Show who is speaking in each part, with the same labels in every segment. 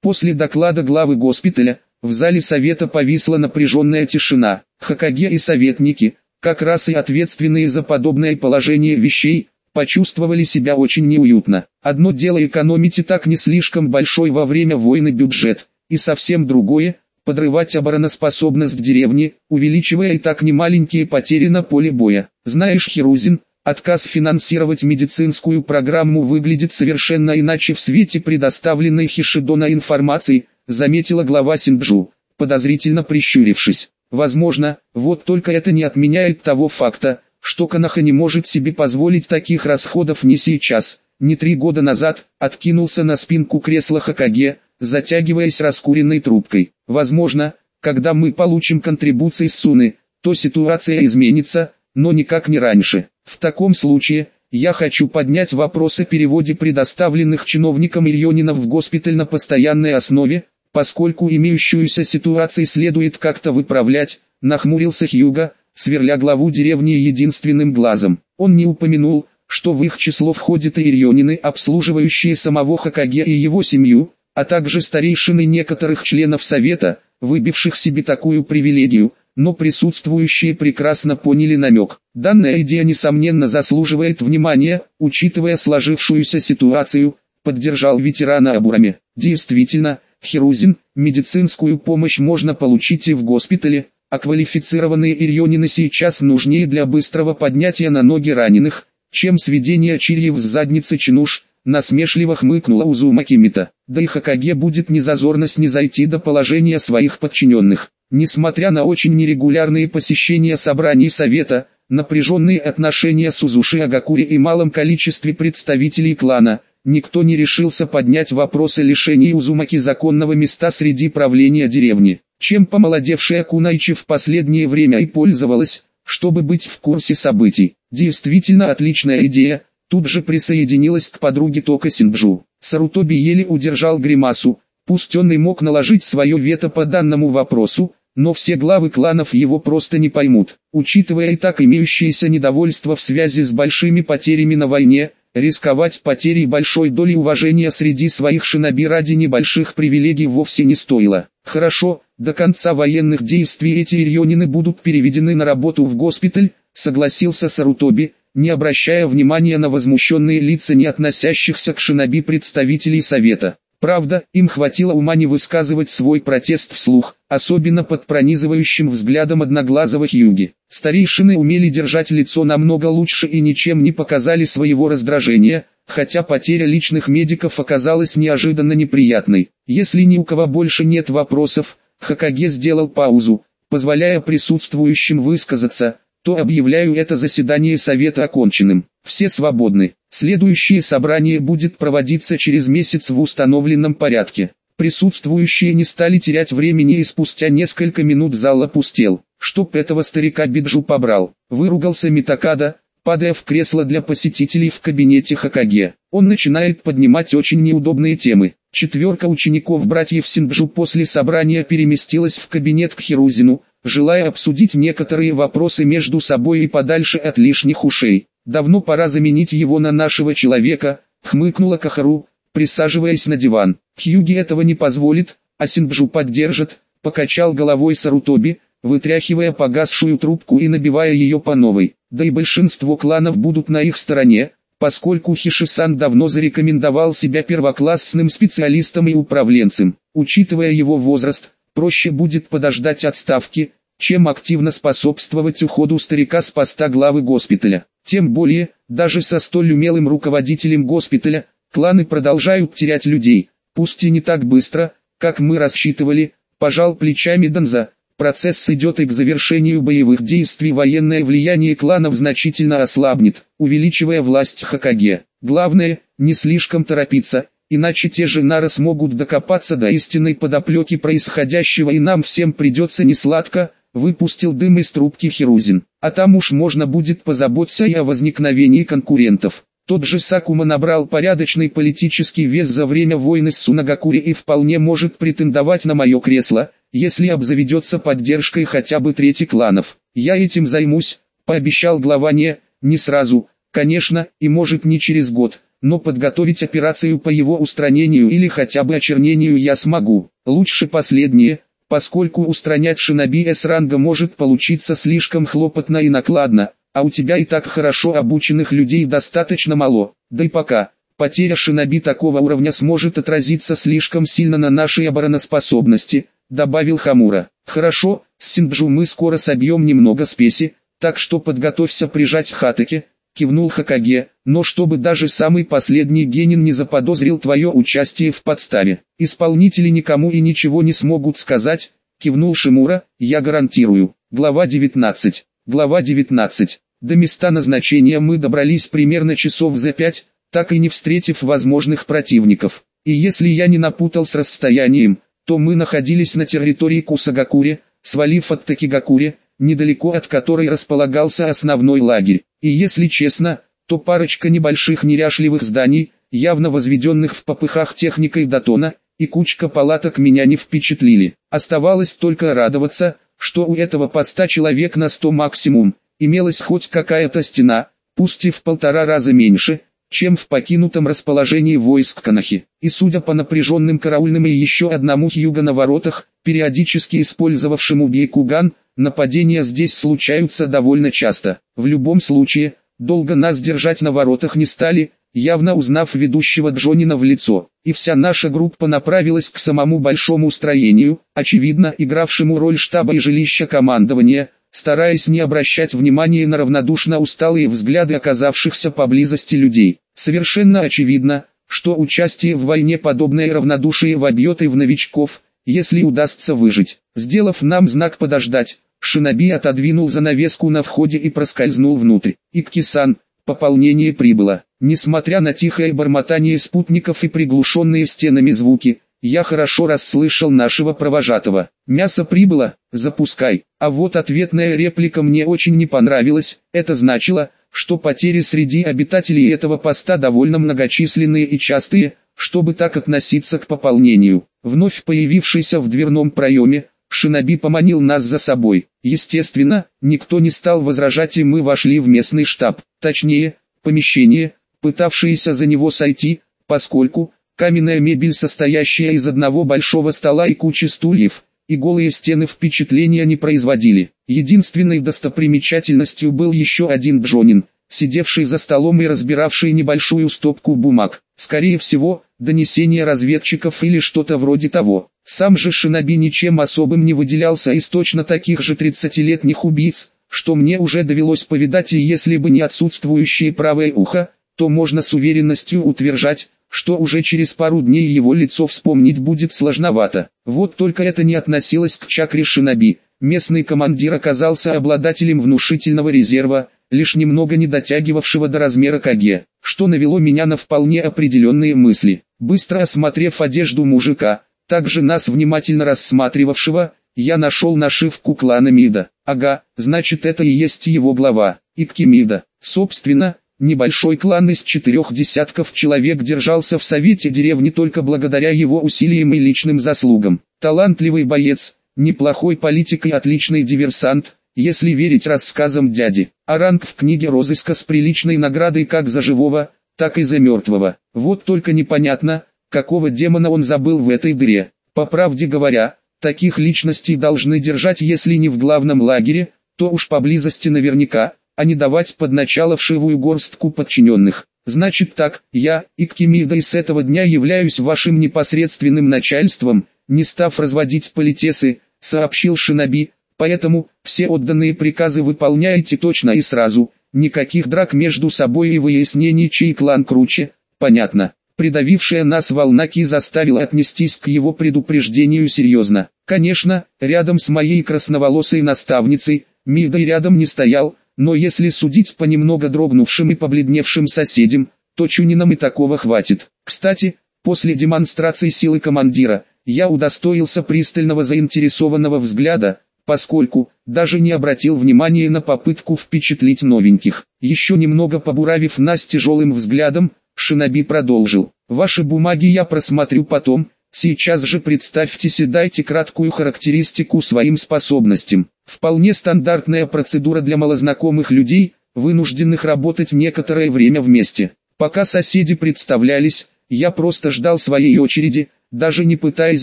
Speaker 1: После доклада главы госпиталя, в зале совета повисла напряженная тишина. Хакаге и советники, как раз и ответственные за подобное положение вещей, почувствовали себя очень неуютно. Одно дело экономить и так не слишком большой во время войны бюджет, и совсем другое – подрывать обороноспособность деревни, увеличивая и так немаленькие потери на поле боя. Знаешь, Хирузин, отказ финансировать медицинскую программу выглядит совершенно иначе в свете предоставленной Хишидона информации, заметила глава Синджу, подозрительно прищурившись. Возможно, вот только это не отменяет того факта, что Канаха не может себе позволить таких расходов не сейчас, не три года назад, откинулся на спинку кресла Хакаге, затягиваясь раскуренной трубкой. Возможно, когда мы получим контрибуции с Суны, то ситуация изменится, но никак не раньше. В таком случае, я хочу поднять вопрос о переводе предоставленных чиновникам Ильонинов в госпиталь на постоянной основе, поскольку имеющуюся ситуацию следует как-то выправлять, нахмурился Хьюга, сверля главу деревни единственным глазом. Он не упомянул, что в их число входят и Ирионины, обслуживающие самого Хакаге и его семью, а также старейшины некоторых членов Совета, выбивших себе такую привилегию, но присутствующие прекрасно поняли намек. Данная идея несомненно заслуживает внимания, учитывая сложившуюся ситуацию, поддержал ветерана Абурами. Действительно, Хирузин, медицинскую помощь можно получить и в госпитале, а квалифицированные ирионины сейчас нужнее для быстрого поднятия на ноги раненых, чем сведение чирьев с задницы чинуш, насмешливо хмыкнула Узума Кимита. Да и Хакаге будет незазорно снизойти до положения своих подчиненных. Несмотря на очень нерегулярные посещения собраний совета, напряженные отношения с Узуши Агакури и малом количестве представителей клана, никто не решился поднять вопросы лишения Узумаки законного места среди правления деревни, чем помолодевшая Кунайчи в последнее время и пользовалась, чтобы быть в курсе событий. Действительно отличная идея, тут же присоединилась к подруге Тока Синджу. Сарутоби еле удержал гримасу, пусть он и мог наложить свое вето по данному вопросу, но все главы кланов его просто не поймут. Учитывая и так имеющееся недовольство в связи с большими потерями на войне, Рисковать потерей большой доли уважения среди своих шиноби ради небольших привилегий вовсе не стоило. Хорошо, до конца военных действий эти ирионины будут переведены на работу в госпиталь, согласился Сарутоби, не обращая внимания на возмущенные лица не относящихся к шиноби представителей совета. Правда, им хватило ума не высказывать свой протест вслух, особенно под пронизывающим взглядом одноглазого Хьюги. Старейшины умели держать лицо намного лучше и ничем не показали своего раздражения, хотя потеря личных медиков оказалась неожиданно неприятной. Если ни у кого больше нет вопросов, Хакаге сделал паузу, позволяя присутствующим высказаться, то объявляю это заседание совета оконченным. Все свободны. Следующее собрание будет проводиться через месяц в установленном порядке. Присутствующие не стали терять времени и спустя несколько минут зал опустел. Чтоб этого старика Биджу побрал, выругался Митакада, падая в кресло для посетителей в кабинете Хакаге. Он начинает поднимать очень неудобные темы. Четверка учеников братьев Синджу после собрания переместилась в кабинет к Хирузину, желая обсудить некоторые вопросы между собой и подальше от лишних ушей. Давно пора заменить его на нашего человека, хмыкнула Кахару, присаживаясь на диван. Хьюги этого не позволит, а Синджу поддержит, покачал головой Сарутоби, вытряхивая погасшую трубку и набивая ее по новой. Да и большинство кланов будут на их стороне, поскольку Хишисан давно зарекомендовал себя первоклассным специалистом и управленцем. Учитывая его возраст, проще будет подождать отставки, чем активно способствовать уходу старика с поста главы госпиталя. Тем более, даже со столь умелым руководителем госпиталя, кланы продолжают терять людей, пусть и не так быстро, как мы рассчитывали, пожал плечами Донза. Процесс идет и к завершению боевых действий военное влияние кланов значительно ослабнет, увеличивая власть Хакаге. Главное, не слишком торопиться, иначе те же нары смогут докопаться до истинной подоплеки происходящего и нам всем придется несладко, выпустил дым из трубки Хирузин. А там уж можно будет позаботиться и о возникновении конкурентов. Тот же Сакума набрал порядочный политический вес за время войны с Сунагакури и вполне может претендовать на мое кресло, если обзаведется поддержкой хотя бы трети кланов. Я этим займусь, пообещал глава не, не сразу, конечно, и может не через год, но подготовить операцию по его устранению или хотя бы очернению я смогу. Лучше последнее, поскольку устранять шиноби С-ранга может получиться слишком хлопотно и накладно, а у тебя и так хорошо обученных людей достаточно мало, да и пока. Потеря шиноби такого уровня сможет отразиться слишком сильно на нашей обороноспособности, добавил Хамура. Хорошо, с Синджу мы скоро собьем немного спеси, так что подготовься прижать Хатаке, кивнул Хакаге, но чтобы даже самый последний генин не заподозрил твое участие в подставе. Исполнители никому и ничего не смогут сказать, кивнул Шимура, я гарантирую. Глава 19. Глава 19. До места назначения мы добрались примерно часов за пять, так и не встретив возможных противников. И если я не напутал с расстоянием, то мы находились на территории Кусагакури, свалив от Такигакури, недалеко от которой располагался основной лагерь. И если честно, то парочка небольших неряшливых зданий, явно возведенных в попыхах техникой Датона, и кучка палаток меня не впечатлили. Оставалось только радоваться, что у этого поста человек на сто максимум, имелась хоть какая-то стена, пусть и в полтора раза меньше, чем в покинутом расположении войск Канахи. И судя по напряженным караульным и еще одному хьюга на воротах, периодически использовавшему Бейкуган, нападения здесь случаются довольно часто. В любом случае, долго нас держать на воротах не стали, явно узнав ведущего Джонина в лицо, и вся наша группа направилась к самому большому строению, очевидно игравшему роль штаба и жилища командования, стараясь не обращать внимания на равнодушно усталые взгляды оказавшихся поблизости людей. Совершенно очевидно, что участие в войне подобное равнодушие вобьет и в новичков, если удастся выжить. Сделав нам знак подождать, Шиноби отодвинул занавеску на входе и проскользнул внутрь. Икки-сан, пополнение прибыло. Несмотря на тихое бормотание спутников и приглушенные стенами звуки, я хорошо расслышал нашего провожатого. Мясо прибыло, запускай. А вот ответная реплика мне очень не понравилась. Это значило, что потери среди обитателей этого поста довольно многочисленные и частые, чтобы так относиться к пополнению. Вновь появившийся в дверном проеме, Шиноби поманил нас за собой. Естественно, никто не стал возражать и мы вошли в местный штаб, точнее, помещение, пытавшееся за него сойти, поскольку, Каменная мебель, состоящая из одного большого стола и кучи стульев, и голые стены впечатления не производили. Единственной достопримечательностью был еще один Джонин, сидевший за столом и разбиравший небольшую стопку бумаг. Скорее всего, донесение разведчиков или что-то вроде того. Сам же Шиноби ничем особым не выделялся из точно таких же 30-летних убийц, что мне уже довелось повидать и если бы не отсутствующее правое ухо, то можно с уверенностью утверждать, что уже через пару дней его лицо вспомнить будет сложновато. Вот только это не относилось к чакре Шиноби. Местный командир оказался обладателем внушительного резерва, лишь немного не дотягивавшего до размера Каге, что навело меня на вполне определенные мысли. Быстро осмотрев одежду мужика, также нас внимательно рассматривавшего, я нашел нашивку клана Мида. Ага, значит это и есть его глава, Иккимида. Собственно, Небольшой клан из четырех десятков человек держался в совете деревни только благодаря его усилиям и личным заслугам. Талантливый боец, неплохой политик и отличный диверсант, если верить рассказам дяди. А ранг в книге розыска с приличной наградой как за живого, так и за мертвого. Вот только непонятно, какого демона он забыл в этой дыре. По правде говоря, таких личностей должны держать если не в главном лагере, то уж поблизости наверняка, а не давать под начало вшивую горстку подчиненных. Значит так, я, Иккимидой с этого дня являюсь вашим непосредственным начальством, не став разводить политесы, сообщил Шиноби, поэтому, все отданные приказы выполняйте точно и сразу, никаких драк между собой и выяснений чей клан круче, понятно. Придавившая нас волна Ки заставила отнестись к его предупреждению серьезно. Конечно, рядом с моей красноволосой наставницей, Мидой рядом не стоял, но если судить по немного дрогнувшим и побледневшим соседям, то Чунинам и такого хватит. Кстати, после демонстрации силы командира, я удостоился пристального заинтересованного взгляда, поскольку, даже не обратил внимания на попытку впечатлить новеньких. Еще немного побуравив нас тяжелым взглядом, Шиноби продолжил. «Ваши бумаги я просмотрю потом, сейчас же представьте и дайте краткую характеристику своим способностям. Вполне стандартная процедура для малознакомых людей, вынужденных работать некоторое время вместе. Пока соседи представлялись, я просто ждал своей очереди, даже не пытаясь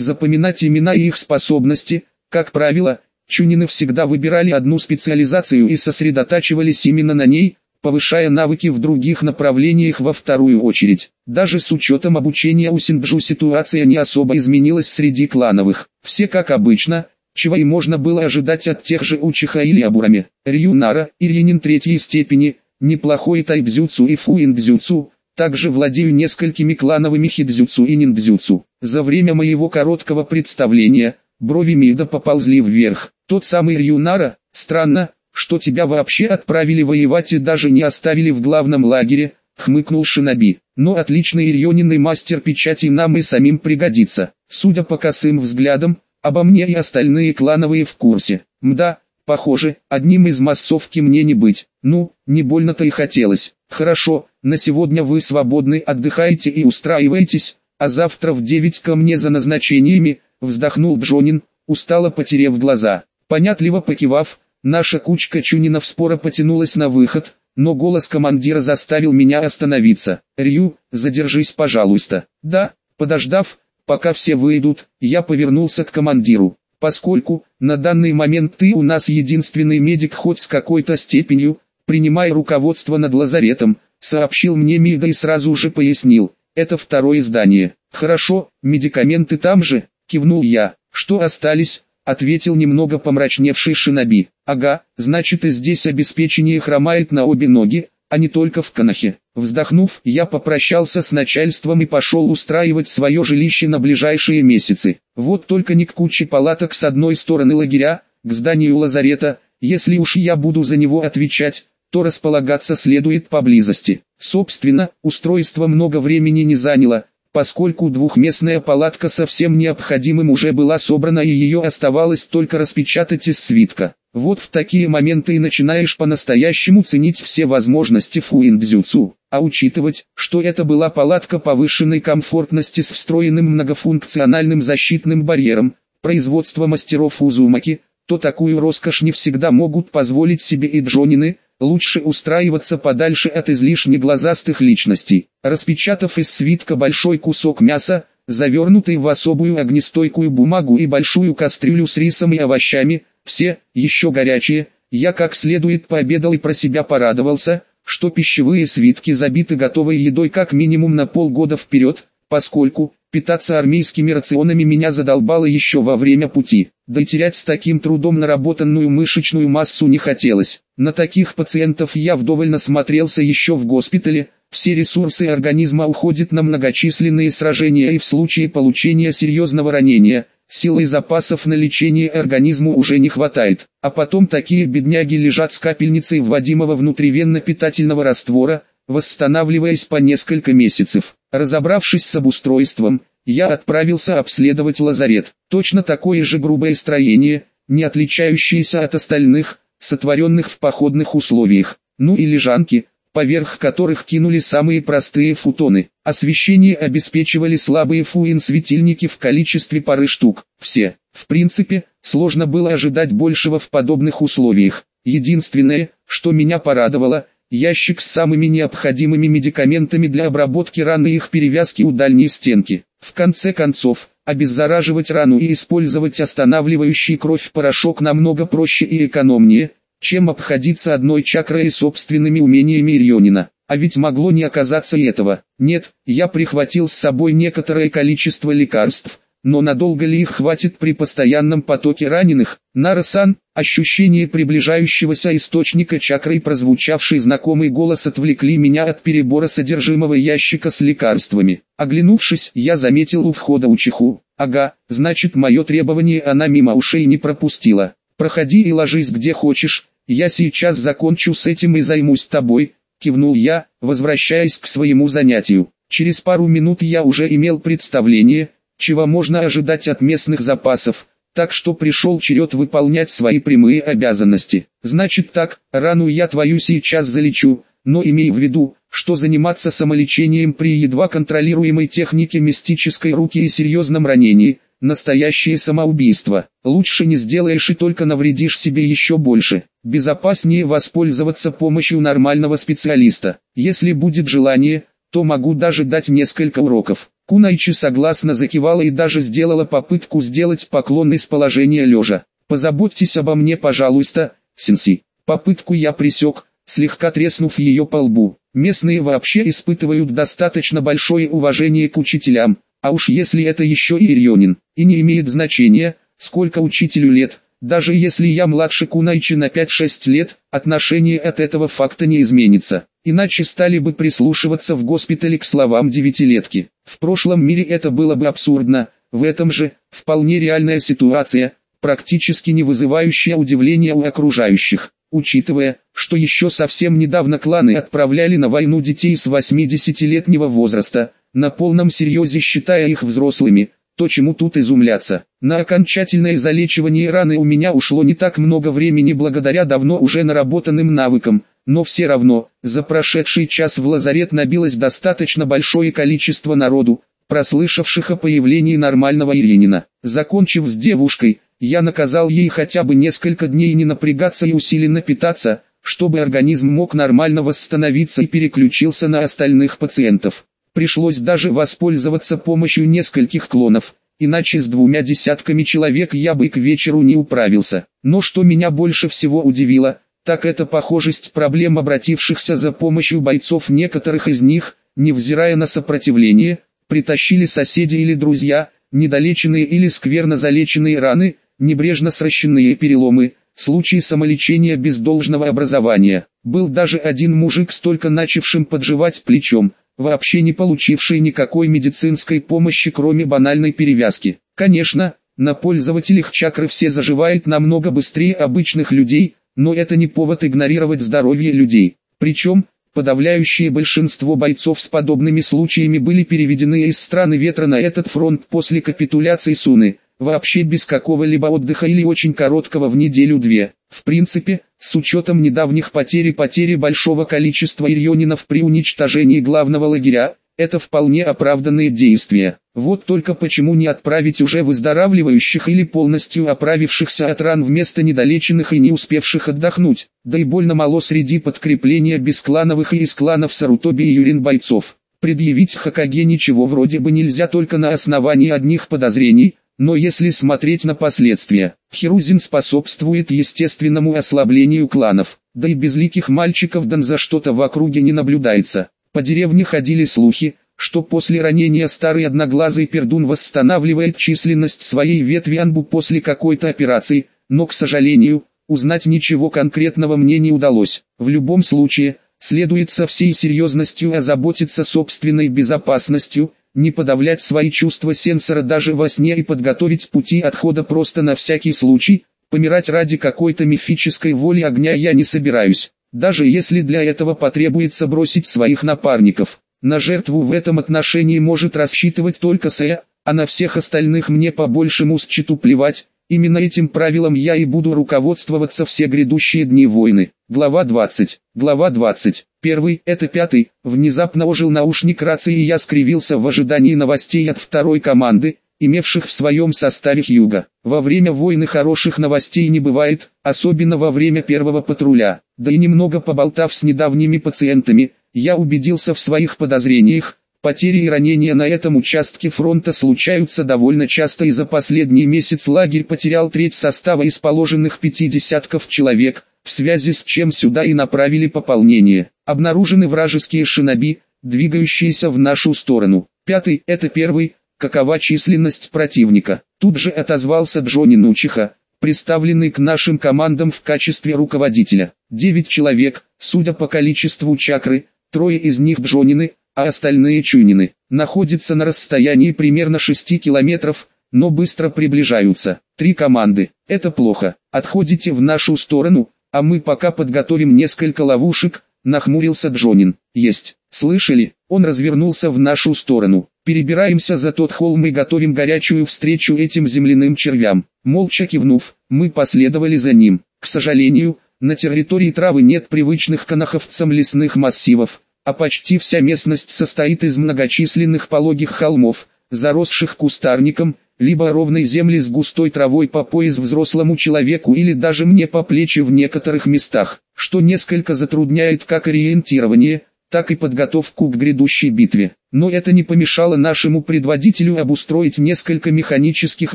Speaker 1: запоминать имена и их способности, как правило, Чунины всегда выбирали одну специализацию и сосредотачивались именно на ней, повышая навыки в других направлениях во вторую очередь. Даже с учетом обучения у Синджу ситуация не особо изменилась среди клановых. Все как обычно, чего и можно было ожидать от тех же Учиха или Абурами. Рюнара, Ирьянин третьей степени, неплохой тайдзюцу и фуиндзюцу, также владею несколькими клановыми хидзюцу и ниндзюцу. За время моего короткого представления, брови Мида поползли вверх. Тот самый Рюнара, странно, что тебя вообще отправили воевать и даже не оставили в главном лагере, хмыкнул Шиноби. Но отличный Ирьонин мастер печати нам и самим пригодится. Судя по косым взглядам, обо мне и остальные клановые в курсе. Мда, похоже, одним из массовки мне не быть. Ну, не больно-то и хотелось. Хорошо, на сегодня вы свободны, отдыхайте и устраивайтесь, а завтра в девять ко мне за назначениями, вздохнул Джонин, устало потерев глаза. Понятливо покивав, наша кучка чунинов спора потянулась на выход, но голос командира заставил меня остановиться. «Рю, задержись пожалуйста». «Да», подождав, пока все выйдут, я повернулся к командиру. «Поскольку, на данный момент ты у нас единственный медик хоть с какой-то степенью, принимай руководство над лазаретом», сообщил мне Мида и сразу же пояснил. «Это второе здание». «Хорошо, медикаменты там же?» кивнул я. «Что остались?» Ответил немного помрачневший шиноби. Ага, значит и здесь обеспечение хромает на обе ноги, а не только в Канахе. Вздохнув, я попрощался с начальством и пошел устраивать свое жилище на ближайшие месяцы. Вот только не к куче палаток с одной стороны лагеря, к зданию лазарета, если уж я буду за него отвечать, то располагаться следует поблизости. Собственно, устройство много времени не заняло, поскольку двухместная палатка со всем необходимым уже была собрана и ее оставалось только распечатать из свитка. Вот в такие моменты и начинаешь по-настоящему ценить все возможности фуиндзюцу, а учитывать, что это была палатка повышенной комфортности с встроенным многофункциональным защитным барьером, производства мастеров Узумаки, то такую роскошь не всегда могут позволить себе и джонины, лучше устраиваться подальше от излишне глазастых личностей. Распечатав из свитка большой кусок мяса, завернутый в особую огнестойкую бумагу и большую кастрюлю с рисом и овощами, все, еще горячие, я как следует пообедал и про себя порадовался, что пищевые свитки забиты готовой едой как минимум на полгода вперед, поскольку, Питаться армейскими рационами меня задолбало еще во время пути, да и терять с таким трудом наработанную мышечную массу не хотелось. На таких пациентов я вдоволь насмотрелся еще в госпитале, все ресурсы организма уходят на многочисленные сражения и в случае получения серьезного ранения, силы и запасов на лечение организму уже не хватает. А потом такие бедняги лежат с капельницей вводимого внутривенно-питательного раствора, восстанавливаясь по несколько месяцев. Разобравшись с обустройством, я отправился обследовать лазарет. Точно такое же грубое строение, не отличающееся от остальных, сотворенных в походных условиях. Ну и лежанки, поверх которых кинули самые простые футоны. Освещение обеспечивали слабые фуин-светильники в количестве пары штук. Все. В принципе, сложно было ожидать большего в подобных условиях. Единственное, что меня порадовало – ящик с самыми необходимыми медикаментами для обработки раны и их перевязки у дальней стенки. В конце концов, обеззараживать рану и использовать останавливающий кровь порошок намного проще и экономнее, чем обходиться одной чакрой и собственными умениями Ирьонина. А ведь могло не оказаться и этого. Нет, я прихватил с собой некоторое количество лекарств, но надолго ли их хватит при постоянном потоке раненых? Нарасан, ощущение приближающегося источника чакры и прозвучавший знакомый голос отвлекли меня от перебора содержимого ящика с лекарствами. Оглянувшись, я заметил у входа учиху. Ага, значит мое требование она мимо ушей не пропустила. Проходи и ложись где хочешь, я сейчас закончу с этим и займусь тобой, кивнул я, возвращаясь к своему занятию. Через пару минут я уже имел представление, чего можно ожидать от местных запасов, так что пришел черед выполнять свои прямые обязанности. Значит так, рану я твою сейчас залечу, но имей в виду, что заниматься самолечением при едва контролируемой технике мистической руки и серьезном ранении – настоящее самоубийство. Лучше не сделаешь и только навредишь себе еще больше. Безопаснее воспользоваться помощью нормального специалиста. Если будет желание, то могу даже дать несколько уроков. Кунайчи согласно закивала и даже сделала попытку сделать поклон из положения лежа. «Позаботьтесь обо мне, пожалуйста, Синси». Попытку я пресек, слегка треснув ее по лбу. Местные вообще испытывают достаточно большое уважение к учителям, а уж если это еще и Ирионин, и не имеет значения, сколько учителю лет, даже если я младше Кунайчи на 5-6 лет, отношение от этого факта не изменится. Иначе стали бы прислушиваться в госпитале к словам девятилетки. В прошлом мире это было бы абсурдно, в этом же, вполне реальная ситуация, практически не вызывающая удивления у окружающих. Учитывая, что еще совсем недавно кланы отправляли на войну детей с 80-летнего возраста, на полном серьезе считая их взрослыми, то чему тут изумляться. На окончательное залечивание раны у меня ушло не так много времени благодаря давно уже наработанным навыкам, но все равно, за прошедший час в лазарет набилось достаточно большое количество народу, прослышавших о появлении нормального Иринина. Закончив с девушкой, я наказал ей хотя бы несколько дней не напрягаться и усиленно питаться, чтобы организм мог нормально восстановиться и переключился на остальных пациентов. Пришлось даже воспользоваться помощью нескольких клонов, иначе с двумя десятками человек я бы к вечеру не управился. Но что меня больше всего удивило, так это похожесть проблем обратившихся за помощью бойцов некоторых из них, невзирая на сопротивление, притащили соседи или друзья, недолеченные или скверно залеченные раны, небрежно сращенные переломы, случаи самолечения без должного образования. Был даже один мужик с только начавшим подживать плечом, вообще не получивший никакой медицинской помощи кроме банальной перевязки. Конечно, на пользователях чакры все заживают намного быстрее обычных людей, но это не повод игнорировать здоровье людей. Причем, подавляющее большинство бойцов с подобными случаями были переведены из страны ветра на этот фронт после капитуляции Суны, вообще без какого-либо отдыха или очень короткого в неделю-две. В принципе, с учетом недавних потерь и потери большого количества ирионинов при уничтожении главного лагеря, это вполне оправданные действия. Вот только почему не отправить уже выздоравливающих или полностью оправившихся от ран вместо недолеченных и не успевших отдохнуть, да и больно мало среди подкрепления бесклановых и из кланов Сарутоби и Юрин бойцов. Предъявить Хакаге ничего вроде бы нельзя только на основании одних подозрений, но если смотреть на последствия, Хирузин способствует естественному ослаблению кланов, да и безликих мальчиков дан за что-то в округе не наблюдается. По деревне ходили слухи, что после ранения старый одноглазый пердун восстанавливает численность своей ветви Анбу после какой-то операции, но, к сожалению, узнать ничего конкретного мне не удалось. В любом случае, следует со всей серьезностью озаботиться собственной безопасностью, не подавлять свои чувства сенсора даже во сне и подготовить пути отхода просто на всякий случай, помирать ради какой-то мифической воли огня я не собираюсь, даже если для этого потребуется бросить своих напарников. На жертву в этом отношении может рассчитывать только Сэ, а на всех остальных мне по большему счету плевать, Именно этим правилом я и буду руководствоваться все грядущие дни войны. Глава 20. Глава 20. Первый, это пятый, внезапно ожил наушник рации и я скривился в ожидании новостей от второй команды, имевших в своем составе Хьюга. Во время войны хороших новостей не бывает, особенно во время первого патруля. Да и немного поболтав с недавними пациентами, я убедился в своих подозрениях, Потери и ранения на этом участке фронта случаются довольно часто и за последний месяц лагерь потерял треть состава из положенных пяти десятков человек, в связи с чем сюда и направили пополнение. Обнаружены вражеские шиноби, двигающиеся в нашу сторону. Пятый – это первый, какова численность противника. Тут же отозвался Джонни Нучиха, представленный к нашим командам в качестве руководителя. Девять человек, судя по количеству чакры, трое из них Джонины, а остальные чунины, находятся на расстоянии примерно 6 километров, но быстро приближаются. Три команды, это плохо, отходите в нашу сторону, а мы пока подготовим несколько ловушек, нахмурился Джонин. Есть, слышали, он развернулся в нашу сторону. Перебираемся за тот холм и готовим горячую встречу этим земляным червям. Молча кивнув, мы последовали за ним. К сожалению, на территории травы нет привычных канаховцам лесных массивов, а почти вся местность состоит из многочисленных пологих холмов, заросших кустарником, либо ровной земли с густой травой по пояс взрослому человеку или даже мне по плечи в некоторых местах, что несколько затрудняет как ориентирование, так и подготовку к грядущей битве. Но это не помешало нашему предводителю обустроить несколько механических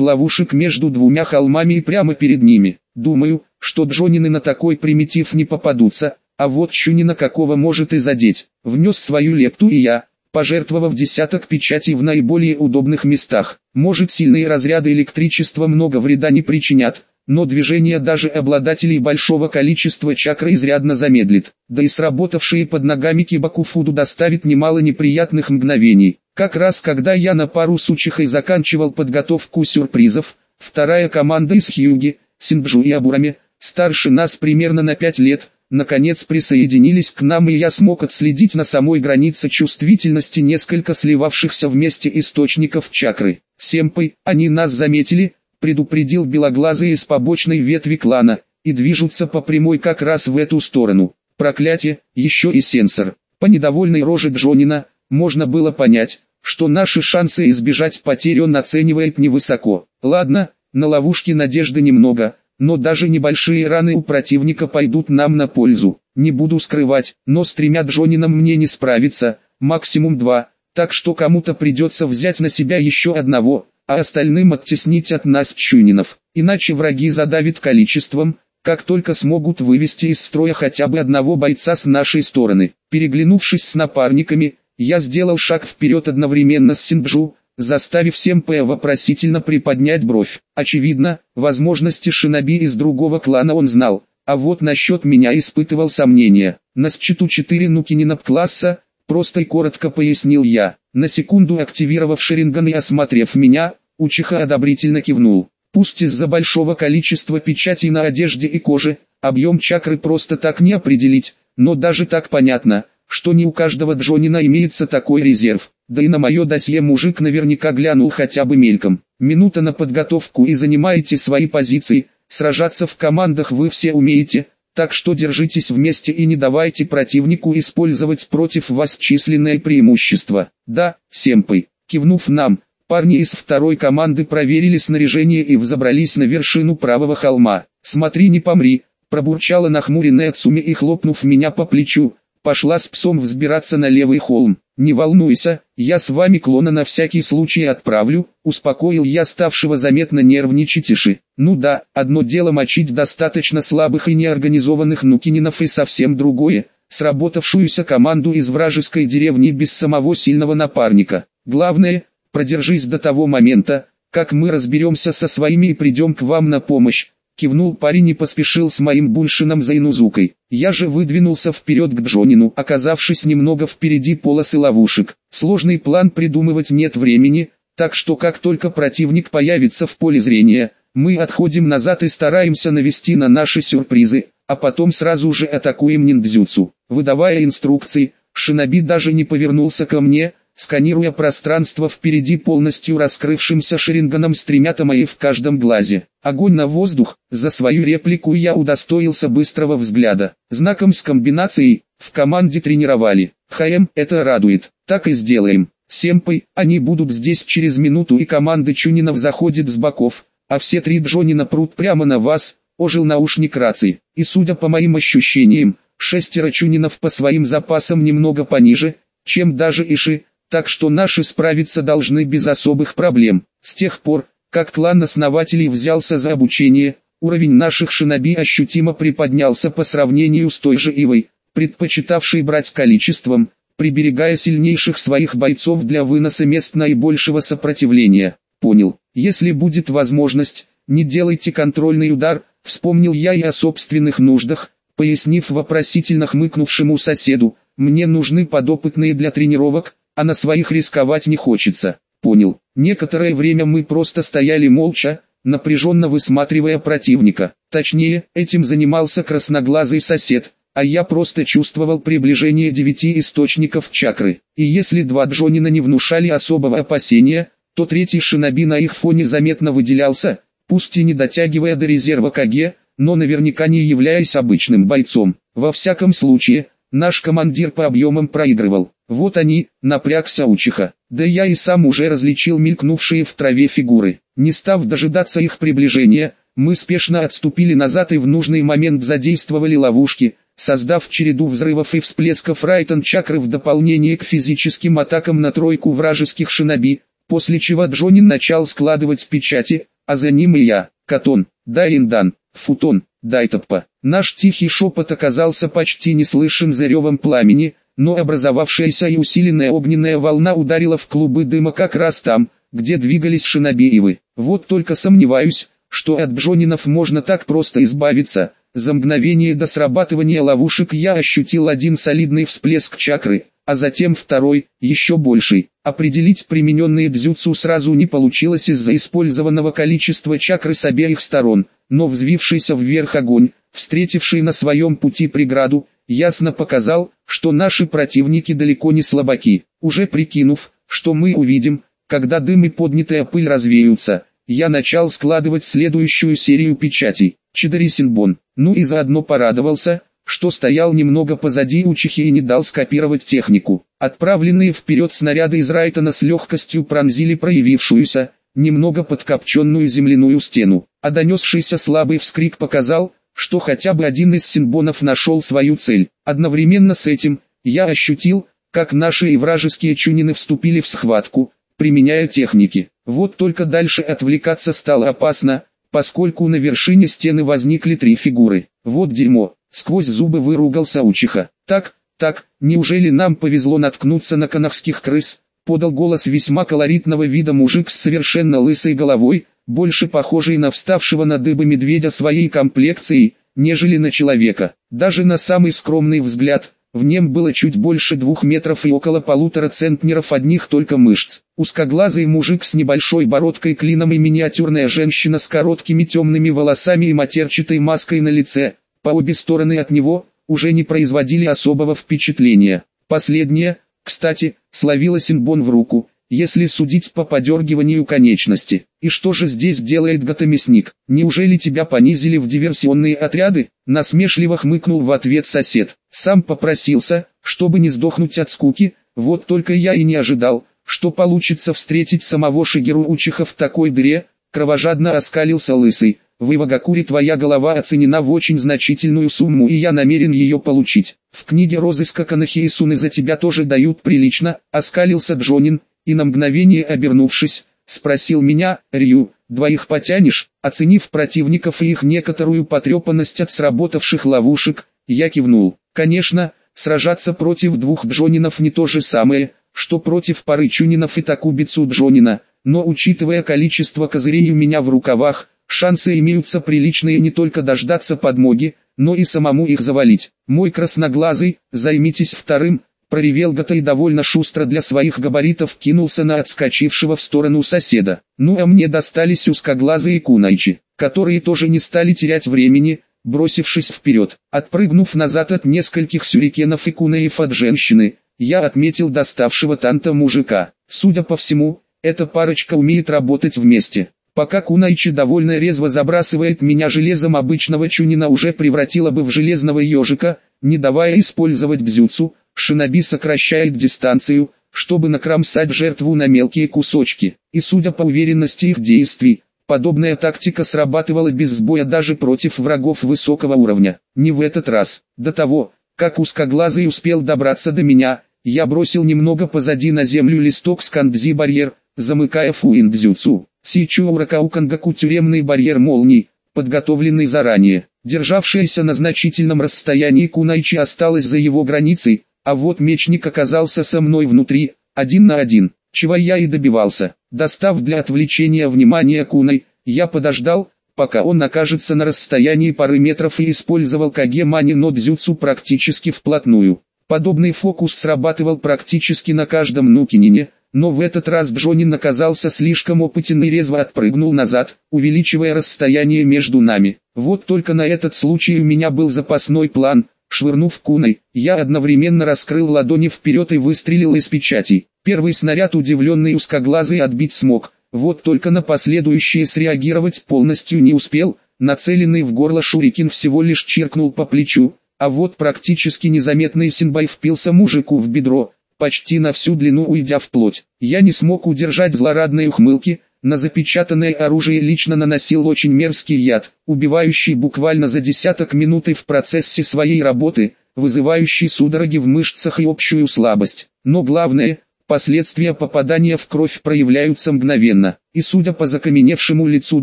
Speaker 1: ловушек между двумя холмами и прямо перед ними. Думаю, что Джонины на такой примитив не попадутся, а вот Чунина какого может и задеть. Внес свою лепту и я, пожертвовав десяток печатей в наиболее удобных местах. Может сильные разряды электричества много вреда не причинят, но движение даже обладателей большого количества чакры изрядно замедлит, да и сработавшие под ногами Кибакуфуду доставит немало неприятных мгновений. Как раз когда я на пару с Учихой заканчивал подготовку сюрпризов, вторая команда из Хьюги, Синджу и Абурами, старше нас примерно на пять лет, наконец присоединились к нам и я смог отследить на самой границе чувствительности несколько сливавшихся вместе источников чакры. Семпой, они нас заметили, предупредил белоглазый из побочной ветви клана, и движутся по прямой как раз в эту сторону. Проклятие, еще и сенсор. По недовольной роже Джонина, можно было понять, что наши шансы избежать потери он оценивает невысоко. Ладно, на ловушке надежды немного, но даже небольшие раны у противника пойдут нам на пользу. Не буду скрывать, но с тремя Джонином мне не справиться, максимум два, так что кому-то придется взять на себя еще одного, а остальным оттеснить от нас чунинов, иначе враги задавят количеством, как только смогут вывести из строя хотя бы одного бойца с нашей стороны. Переглянувшись с напарниками, я сделал шаг вперед одновременно с Синджу, заставив Семпэ вопросительно приподнять бровь. Очевидно, возможности шиноби из другого клана он знал, а вот насчет меня испытывал сомнения. На счету 4 нукининов класса, просто и коротко пояснил я. На секунду активировав Шеринган и осмотрев меня, Учиха одобрительно кивнул. Пусть из-за большого количества печатей на одежде и коже, объем чакры просто так не определить, но даже так понятно, что не у каждого Джонина имеется такой резерв. Да и на мое досье мужик наверняка глянул хотя бы мельком. Минута на подготовку и занимаете свои позиции, сражаться в командах вы все умеете, так что держитесь вместе и не давайте противнику использовать против вас численное преимущество. Да, Семпой, кивнув нам, парни из второй команды проверили снаряжение и взобрались на вершину правого холма. «Смотри не помри», пробурчала нахмуренная Цуми и хлопнув меня по плечу, пошла с псом взбираться на левый холм. «Не волнуйся, я с вами клона на всякий случай отправлю», успокоил я ставшего заметно нервничать Иши. «Ну да, одно дело мочить достаточно слабых и неорганизованных нукининов и совсем другое, сработавшуюся команду из вражеской деревни без самого сильного напарника. Главное, продержись до того момента, как мы разберемся со своими и придем к вам на помощь, Кивнул парень и поспешил с моим буншином за Инузукой. Я же выдвинулся вперед к Джонину, оказавшись немного впереди полосы ловушек. Сложный план придумывать нет времени, так что как только противник появится в поле зрения, мы отходим назад и стараемся навести на наши сюрпризы, а потом сразу же атакуем ниндзюцу. Выдавая инструкции, Шиноби даже не повернулся ко мне, сканируя пространство впереди полностью раскрывшимся шеринганом с тремя томой в каждом глазе. Огонь на воздух, за свою реплику я удостоился быстрого взгляда. Знаком с комбинацией, в команде тренировали. ХМ, это радует, так и сделаем. Семпой, они будут здесь через минуту и команда Чунинов заходит с боков, а все три Джонина прут прямо на вас, ожил наушник рации. И судя по моим ощущениям, шестеро Чунинов по своим запасам немного пониже, чем даже Иши, так что наши справиться должны без особых проблем. С тех пор, как клан основателей взялся за обучение, уровень наших шиноби ощутимо приподнялся по сравнению с той же Ивой, предпочитавшей брать количеством, приберегая сильнейших своих бойцов для выноса мест наибольшего сопротивления. Понял, если будет возможность, не делайте контрольный удар, вспомнил я и о собственных нуждах, пояснив вопросительно хмыкнувшему соседу, мне нужны подопытные для тренировок, а на своих рисковать не хочется. Понял. Некоторое время мы просто стояли молча, напряженно высматривая противника. Точнее, этим занимался красноглазый сосед, а я просто чувствовал приближение девяти источников чакры. И если два Джонина не внушали особого опасения, то третий шиноби на их фоне заметно выделялся, пусть и не дотягивая до резерва Каге, но наверняка не являясь обычным бойцом. Во всяком случае, наш командир по объемам проигрывал. Вот они, напрягся учиха. Да я и сам уже различил мелькнувшие в траве фигуры. Не став дожидаться их приближения, мы спешно отступили назад и в нужный момент задействовали ловушки, создав череду взрывов и всплесков Райтон чакры в дополнение к физическим атакам на тройку вражеских шиноби, после чего Джонин начал складывать печати, а за ним и я, Катон, Дайиндан, Футон, Дайтоппа. Наш тихий шепот оказался почти неслышен за ревом пламени, но образовавшаяся и усиленная огненная волна ударила в клубы дыма как раз там, где двигались шинобеевы. Вот только сомневаюсь, что от Джонинов можно так просто избавиться. За мгновение до срабатывания ловушек я ощутил один солидный всплеск чакры, а затем второй, еще больший. Определить примененные дзюцу сразу не получилось из-за использованного количества чакры с обеих сторон, но взвившийся вверх огонь, встретивший на своем пути преграду, ясно показал, что наши противники далеко не слабаки. Уже прикинув, что мы увидим, когда дым и поднятая пыль развеются, я начал складывать следующую серию печатей. Чидарисинбон. Ну и заодно порадовался, что стоял немного позади учихи и не дал скопировать технику. Отправленные вперед снаряды из Райтона с легкостью пронзили проявившуюся, немного подкопченную земляную стену, а донесшийся слабый вскрик показал, что хотя бы один из синбонов нашел свою цель. Одновременно с этим, я ощутил, как наши и вражеские чунины вступили в схватку, применяя техники. Вот только дальше отвлекаться стало опасно, поскольку на вершине стены возникли три фигуры. Вот дерьмо, сквозь зубы выругался учиха. Так, так, неужели нам повезло наткнуться на канавских крыс? Подал голос весьма колоритного вида мужик с совершенно лысой головой, больше похожий на вставшего на дыбы медведя своей комплекцией, нежели на человека. Даже на самый скромный взгляд, в нем было чуть больше двух метров и около полутора центнеров одних только мышц. Узкоглазый мужик с небольшой бородкой клином и миниатюрная женщина с короткими темными волосами и матерчатой маской на лице, по обе стороны от него, уже не производили особого впечатления. Последнее, кстати, словила Синбон в руку, если судить по подергиванию конечности. И что же здесь делает готомясник? Неужели тебя понизили в диверсионные отряды? Насмешливо хмыкнул в ответ сосед. Сам попросился, чтобы не сдохнуть от скуки, вот только я и не ожидал, что получится встретить самого Шигеру Учиха в такой дыре, кровожадно оскалился лысый. В Ивагакуре твоя голова оценена в очень значительную сумму и я намерен ее получить. В книге розыска Канахиисуны за тебя тоже дают прилично, оскалился Джонин, и на мгновение обернувшись, спросил меня, Рью, двоих потянешь, оценив противников и их некоторую потрепанность от сработавших ловушек, я кивнул. Конечно, сражаться против двух Джонинов не то же самое, что против пары Чунинов и Такубицу Джонина, но учитывая количество козырей у меня в рукавах, шансы имеются приличные не только дождаться подмоги, но и самому их завалить. Мой красноглазый, займитесь вторым, проревел Гата довольно шустро для своих габаритов кинулся на отскочившего в сторону соседа. Ну а мне достались узкоглазые кунайчи, которые тоже не стали терять времени, бросившись вперед. Отпрыгнув назад от нескольких сюрикенов и кунаев от женщины, я отметил доставшего танта мужика. Судя по всему, эта парочка умеет работать вместе. Пока Кунайчи довольно резво забрасывает меня железом обычного чунина уже превратила бы в железного ежика, не давая использовать бзюцу, Шиноби сокращает дистанцию, чтобы накромсать жертву на мелкие кусочки, и судя по уверенности их действий, подобная тактика срабатывала без сбоя даже против врагов высокого уровня. Не в этот раз. До того, как узкоглазый успел добраться до меня, я бросил немного позади на землю листок с кандзи-барьер, замыкая фуиндзюцу. Сичу уракаукангаку тюремный барьер молний, подготовленный заранее. Державшаяся на значительном расстоянии кунайчи осталась за его границей, а вот мечник оказался со мной внутри, один на один, чего я и добивался. Достав для отвлечения внимания куной, я подождал, пока он окажется на расстоянии пары метров и использовал Кагемани но дзюцу практически вплотную. Подобный фокус срабатывал практически на каждом нукинине, но в этот раз Джонин оказался слишком опытен и резво отпрыгнул назад, увеличивая расстояние между нами. Вот только на этот случай у меня был запасной план, Швырнув куной, я одновременно раскрыл ладони вперед и выстрелил из печати. Первый снаряд удивленный узкоглазый отбить смог, вот только на последующие среагировать полностью не успел, нацеленный в горло шурикин всего лишь чиркнул по плечу, а вот практически незаметный синбай впился мужику в бедро, почти на всю длину уйдя в плоть. Я не смог удержать злорадной ухмылки, на запечатанное оружие лично наносил очень мерзкий яд, убивающий буквально за десяток минут и в процессе своей работы, вызывающий судороги в мышцах и общую слабость. Но главное, последствия попадания в кровь проявляются мгновенно, и судя по закаменевшему лицу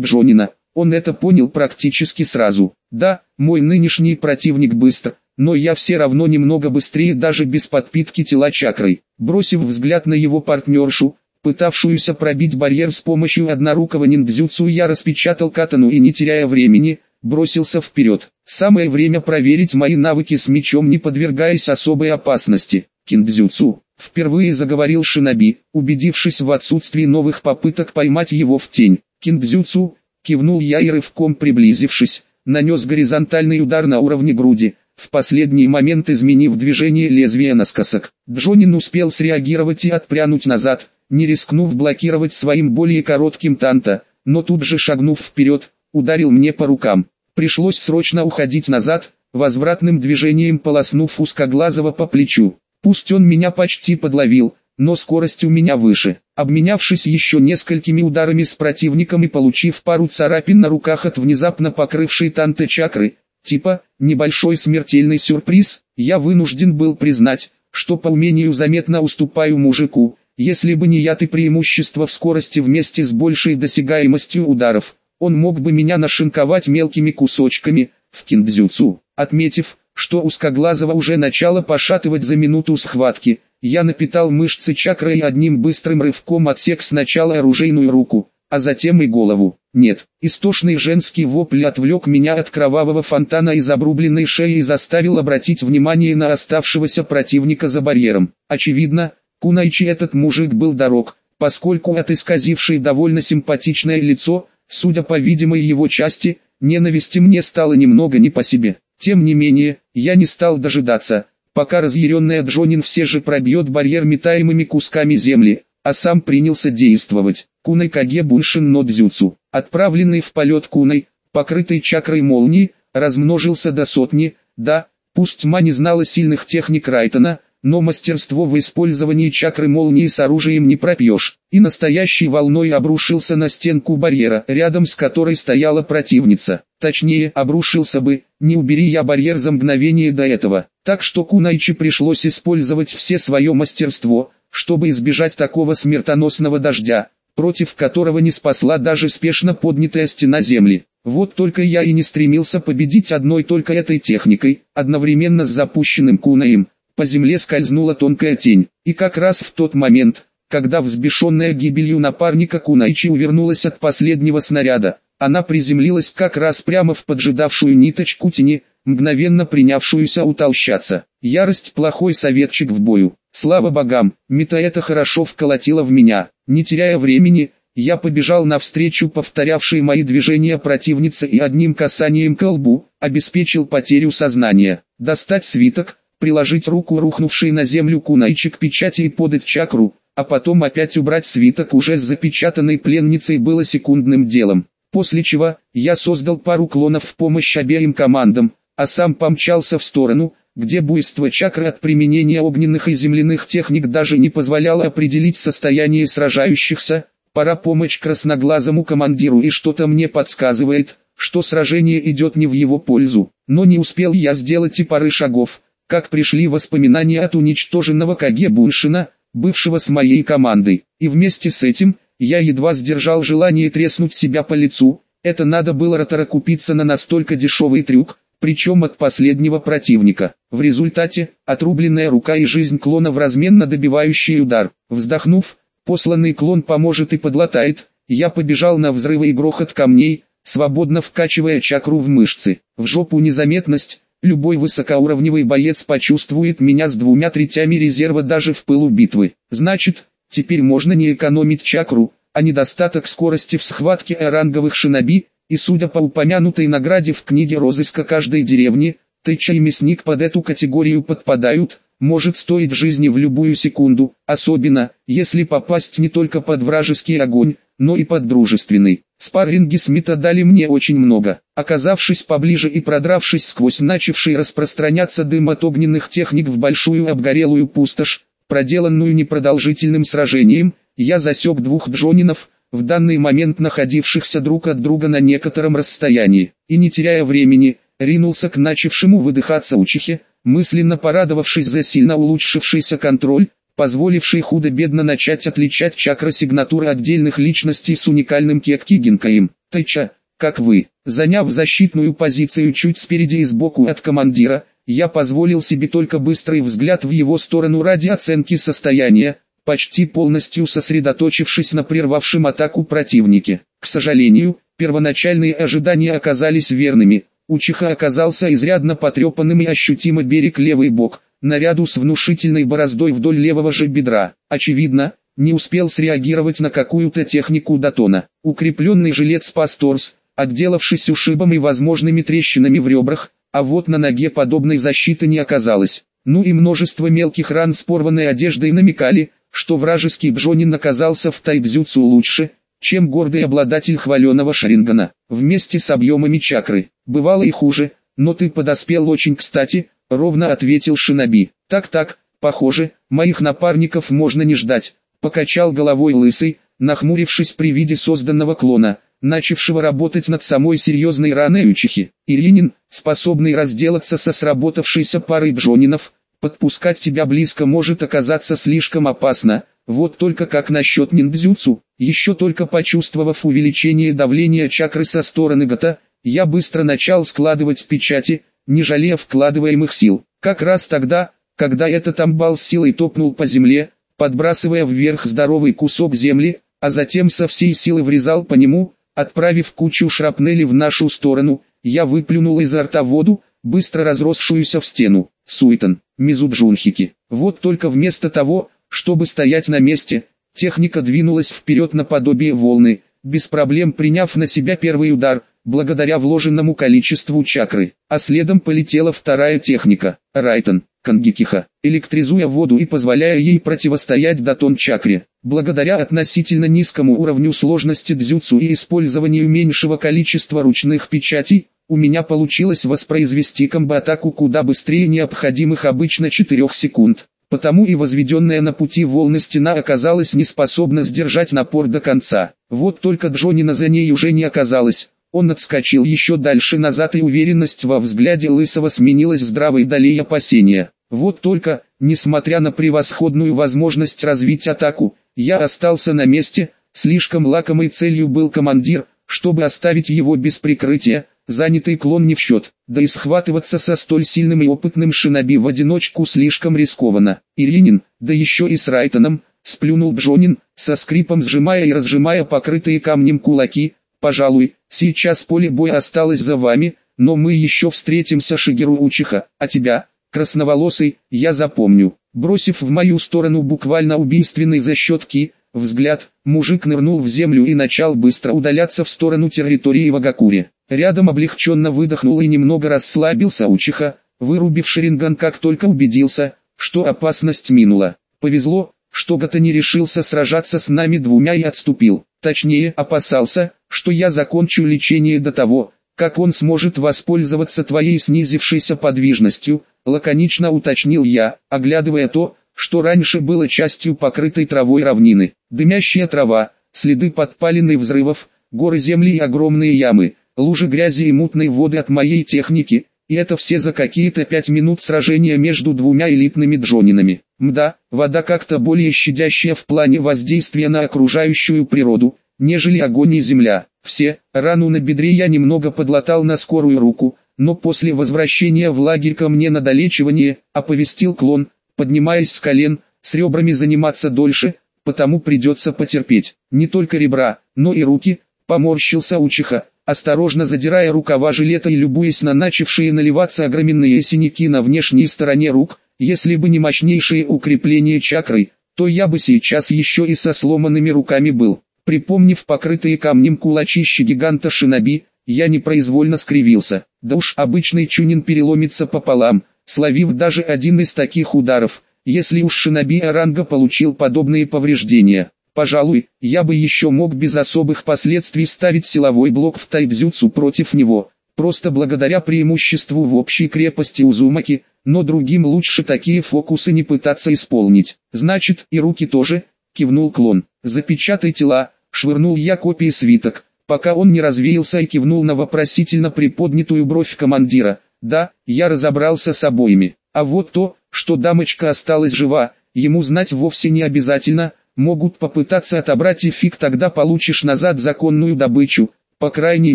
Speaker 1: Джонина, он это понял практически сразу. Да, мой нынешний противник быстр, но я все равно немного быстрее даже без подпитки тела чакрой. Бросив взгляд на его партнершу, пытавшуюся пробить барьер с помощью однорукого ниндзюцу, я распечатал катану и не теряя времени, бросился вперед. Самое время проверить мои навыки с мечом, не подвергаясь особой опасности. Киндзюцу. Впервые заговорил Шиноби, убедившись в отсутствии новых попыток поймать его в тень. Киндзюцу, Кивнул я и рывком приблизившись, нанес горизонтальный удар на уровне груди, в последний момент изменив движение лезвия наскосок. Джонин успел среагировать и отпрянуть назад, не рискнув блокировать своим более коротким танта, но тут же шагнув вперед, ударил мне по рукам. Пришлось срочно уходить назад, возвратным движением полоснув узкоглазого по плечу. Пусть он меня почти подловил, но скорость у меня выше. Обменявшись еще несколькими ударами с противником и получив пару царапин на руках от внезапно покрывшей танты чакры, типа «небольшой смертельный сюрприз», я вынужден был признать, что по умению заметно уступаю мужику, если бы не яд и преимущество в скорости вместе с большей досягаемостью ударов, он мог бы меня нашинковать мелкими кусочками, в киндзюцу, отметив, что узкоглазого уже начало пошатывать за минуту схватки, я напитал мышцы чакры и одним быстрым рывком отсек сначала оружейную руку, а затем и голову. Нет, истошный женский вопль отвлек меня от кровавого фонтана из обрубленной шеи и заставил обратить внимание на оставшегося противника за барьером. Очевидно, Кунайчи этот мужик был дорог, поскольку от исказившей довольно симпатичное лицо, судя по видимой его части, ненависти мне стало немного не по себе. Тем не менее, я не стал дожидаться, пока разъяренный Джонин все же пробьет барьер метаемыми кусками земли, а сам принялся действовать. Кунай Каге Буншин но Дзюцу, отправленный в полет Кунай, покрытый чакрой молнии, размножился до сотни, да, пусть Ма не знала сильных техник Райтона, но мастерство в использовании чакры молнии с оружием не пропьешь, и настоящей волной обрушился на стенку барьера, рядом с которой стояла противница. Точнее, обрушился бы, не убери я барьер за мгновение до этого. Так что Кунайчи пришлось использовать все свое мастерство, чтобы избежать такого смертоносного дождя, против которого не спасла даже спешно поднятая стена земли. Вот только я и не стремился победить одной только этой техникой, одновременно с запущенным кунаем, по земле скользнула тонкая тень, и как раз в тот момент, когда взбешенная гибелью напарника Кунайчи увернулась от последнего снаряда, она приземлилась как раз прямо в поджидавшую ниточку тени, мгновенно принявшуюся утолщаться. Ярость плохой советчик в бою. Слава богам, мета это хорошо вколотила в меня. Не теряя времени, я побежал навстречу повторявшей мои движения противницы и одним касанием к лбу, обеспечил потерю сознания. Достать свиток, приложить руку рухнувшей на землю кунайчик печати и подать чакру, а потом опять убрать свиток уже с запечатанной пленницей было секундным делом. После чего, я создал пару клонов в помощь обеим командам, а сам помчался в сторону, где буйство чакры от применения огненных и земляных техник даже не позволяло определить состояние сражающихся, пора помочь красноглазому командиру и что-то мне подсказывает, что сражение идет не в его пользу, но не успел я сделать и пары шагов, как пришли воспоминания от уничтоженного Каге Буншина, бывшего с моей командой, и вместе с этим, я едва сдержал желание треснуть себя по лицу, это надо было раторокупиться на настолько дешевый трюк, причем от последнего противника. В результате, отрубленная рука и жизнь клона в размен на добивающий удар. Вздохнув, посланный клон поможет и подлатает, я побежал на взрывы и грохот камней, свободно вкачивая чакру в мышцы. В жопу незаметность, любой высокоуровневый боец почувствует меня с двумя третями резерва даже в пылу битвы. Значит, теперь можно не экономить чакру, а недостаток скорости в схватке ранговых шиноби, и судя по упомянутой награде в книге розыска каждой деревни, тыча и мясник под эту категорию подпадают, может стоить жизни в любую секунду, особенно, если попасть не только под вражеский огонь, но и под дружественный. Спарринги Смита дали мне очень много. Оказавшись поближе и продравшись сквозь начавший распространяться дым от огненных техник в большую обгорелую пустошь, проделанную непродолжительным сражением, я засек двух джонинов, в данный момент находившихся друг от друга на некотором расстоянии, и не теряя времени, ринулся к начавшему выдыхаться учихе, мысленно порадовавшись за сильно улучшившийся контроль, позволивший худо-бедно начать отличать чакросигнатуры отдельных личностей с уникальным кеккигинкаем. Тыча, как вы, заняв защитную позицию чуть спереди и сбоку от командира, я позволил себе только быстрый взгляд в его сторону ради оценки состояния, почти полностью сосредоточившись на прервавшем атаку противнике. К сожалению, первоначальные ожидания оказались верными, Учиха оказался изрядно потрепанным и ощутимо берег левый бок, наряду с внушительной бороздой вдоль левого же бедра. Очевидно, не успел среагировать на какую-то технику Датона. Укрепленный жилет спас торс, отделавшись ушибом и возможными трещинами в ребрах, а вот на ноге подобной защиты не оказалось. Ну и множество мелких ран с порванной одеждой намекали, что вражеский Бжонин оказался в тайбзюцу лучше, чем гордый обладатель хваленого Шарингана. Вместе с объемами чакры, бывало и хуже, но ты подоспел очень кстати, ровно ответил Шиноби. Так-так, похоже, моих напарников можно не ждать, покачал головой лысый, нахмурившись при виде созданного клона, начавшего работать над самой серьезной раной Учихи. Иринин, способный разделаться со сработавшейся парой бжонинов, подпускать тебя близко может оказаться слишком опасно, вот только как насчет ниндзюцу, еще только почувствовав увеличение давления чакры со стороны гата, я быстро начал складывать печати, не жалея вкладываемых сил. Как раз тогда, когда этот амбал с силой топнул по земле, подбрасывая вверх здоровый кусок земли, а затем со всей силы врезал по нему, отправив кучу шрапнели в нашу сторону, я выплюнул изо рта воду, быстро разросшуюся в стену. Суетон, Мизуджунхики. Вот только вместо того, чтобы стоять на месте, техника двинулась вперед наподобие волны, без проблем приняв на себя первый удар, благодаря вложенному количеству чакры, а следом полетела вторая техника, Райтон, Кангикиха, электризуя воду и позволяя ей противостоять датон чакре. Благодаря относительно низкому уровню сложности дзюцу и использованию меньшего количества ручных печатей, у меня получилось воспроизвести комбо-атаку куда быстрее необходимых обычно 4 секунд. Потому и возведенная на пути волны стена оказалась не способна сдержать напор до конца. Вот только Джонина за ней уже не оказалось. Он отскочил еще дальше назад и уверенность во взгляде Лысого сменилась здравой долей опасения. Вот только, несмотря на превосходную возможность развить атаку, я остался на месте, слишком лакомой целью был командир, чтобы оставить его без прикрытия, занятый клон не в счет, да и схватываться со столь сильным и опытным шиноби в одиночку слишком рискованно. Иринин, да еще и с Райтоном, сплюнул Джонин, со скрипом сжимая и разжимая покрытые камнем кулаки, пожалуй, сейчас поле боя осталось за вами, но мы еще встретимся Шигеру Учиха, а тебя, красноволосый, я запомню. Бросив в мою сторону буквально убийственный за счет ки, взгляд, мужик нырнул в землю и начал быстро удаляться в сторону территории Вагакури. Рядом облегченно выдохнул и немного расслабился Учиха, вырубив Шеринган как только убедился, что опасность минула. Повезло, что Гата не решился сражаться с нами двумя и отступил. Точнее, опасался, что я закончу лечение до того, как он сможет воспользоваться твоей снизившейся подвижностью, лаконично уточнил я, оглядывая то, что раньше было частью покрытой травой равнины. Дымящая трава, следы подпаленной взрывов, горы земли и огромные ямы – лужи грязи и мутной воды от моей техники, и это все за какие-то пять минут сражения между двумя элитными джонинами. Мда, вода как-то более щадящая в плане воздействия на окружающую природу, нежели огонь и земля. Все, рану на бедре я немного подлатал на скорую руку, но после возвращения в лагерь ко мне на долечивание, оповестил клон, поднимаясь с колен, с ребрами заниматься дольше, потому придется потерпеть. Не только ребра, но и руки, поморщился учиха, осторожно задирая рукава жилета и любуясь на начавшие наливаться огроменные синяки на внешней стороне рук, если бы не мощнейшие укрепления чакры, то я бы сейчас еще и со сломанными руками был. Припомнив покрытые камнем кулачищи гиганта Шиноби, я непроизвольно скривился. Да уж обычный чунин переломится пополам, словив даже один из таких ударов, если уж Шиноби Аранга получил подобные повреждения. Пожалуй, я бы еще мог без особых последствий ставить силовой блок в тайбзюцу против него, просто благодаря преимуществу в общей крепости Узумаки, но другим лучше такие фокусы не пытаться исполнить. Значит, и руки тоже, кивнул клон. Запечатай тела, швырнул я копии свиток, пока он не развеялся и кивнул на вопросительно приподнятую бровь командира. Да, я разобрался с обоими. А вот то, что дамочка осталась жива, ему знать вовсе не обязательно, могут попытаться отобрать и тогда получишь назад законную добычу, по крайней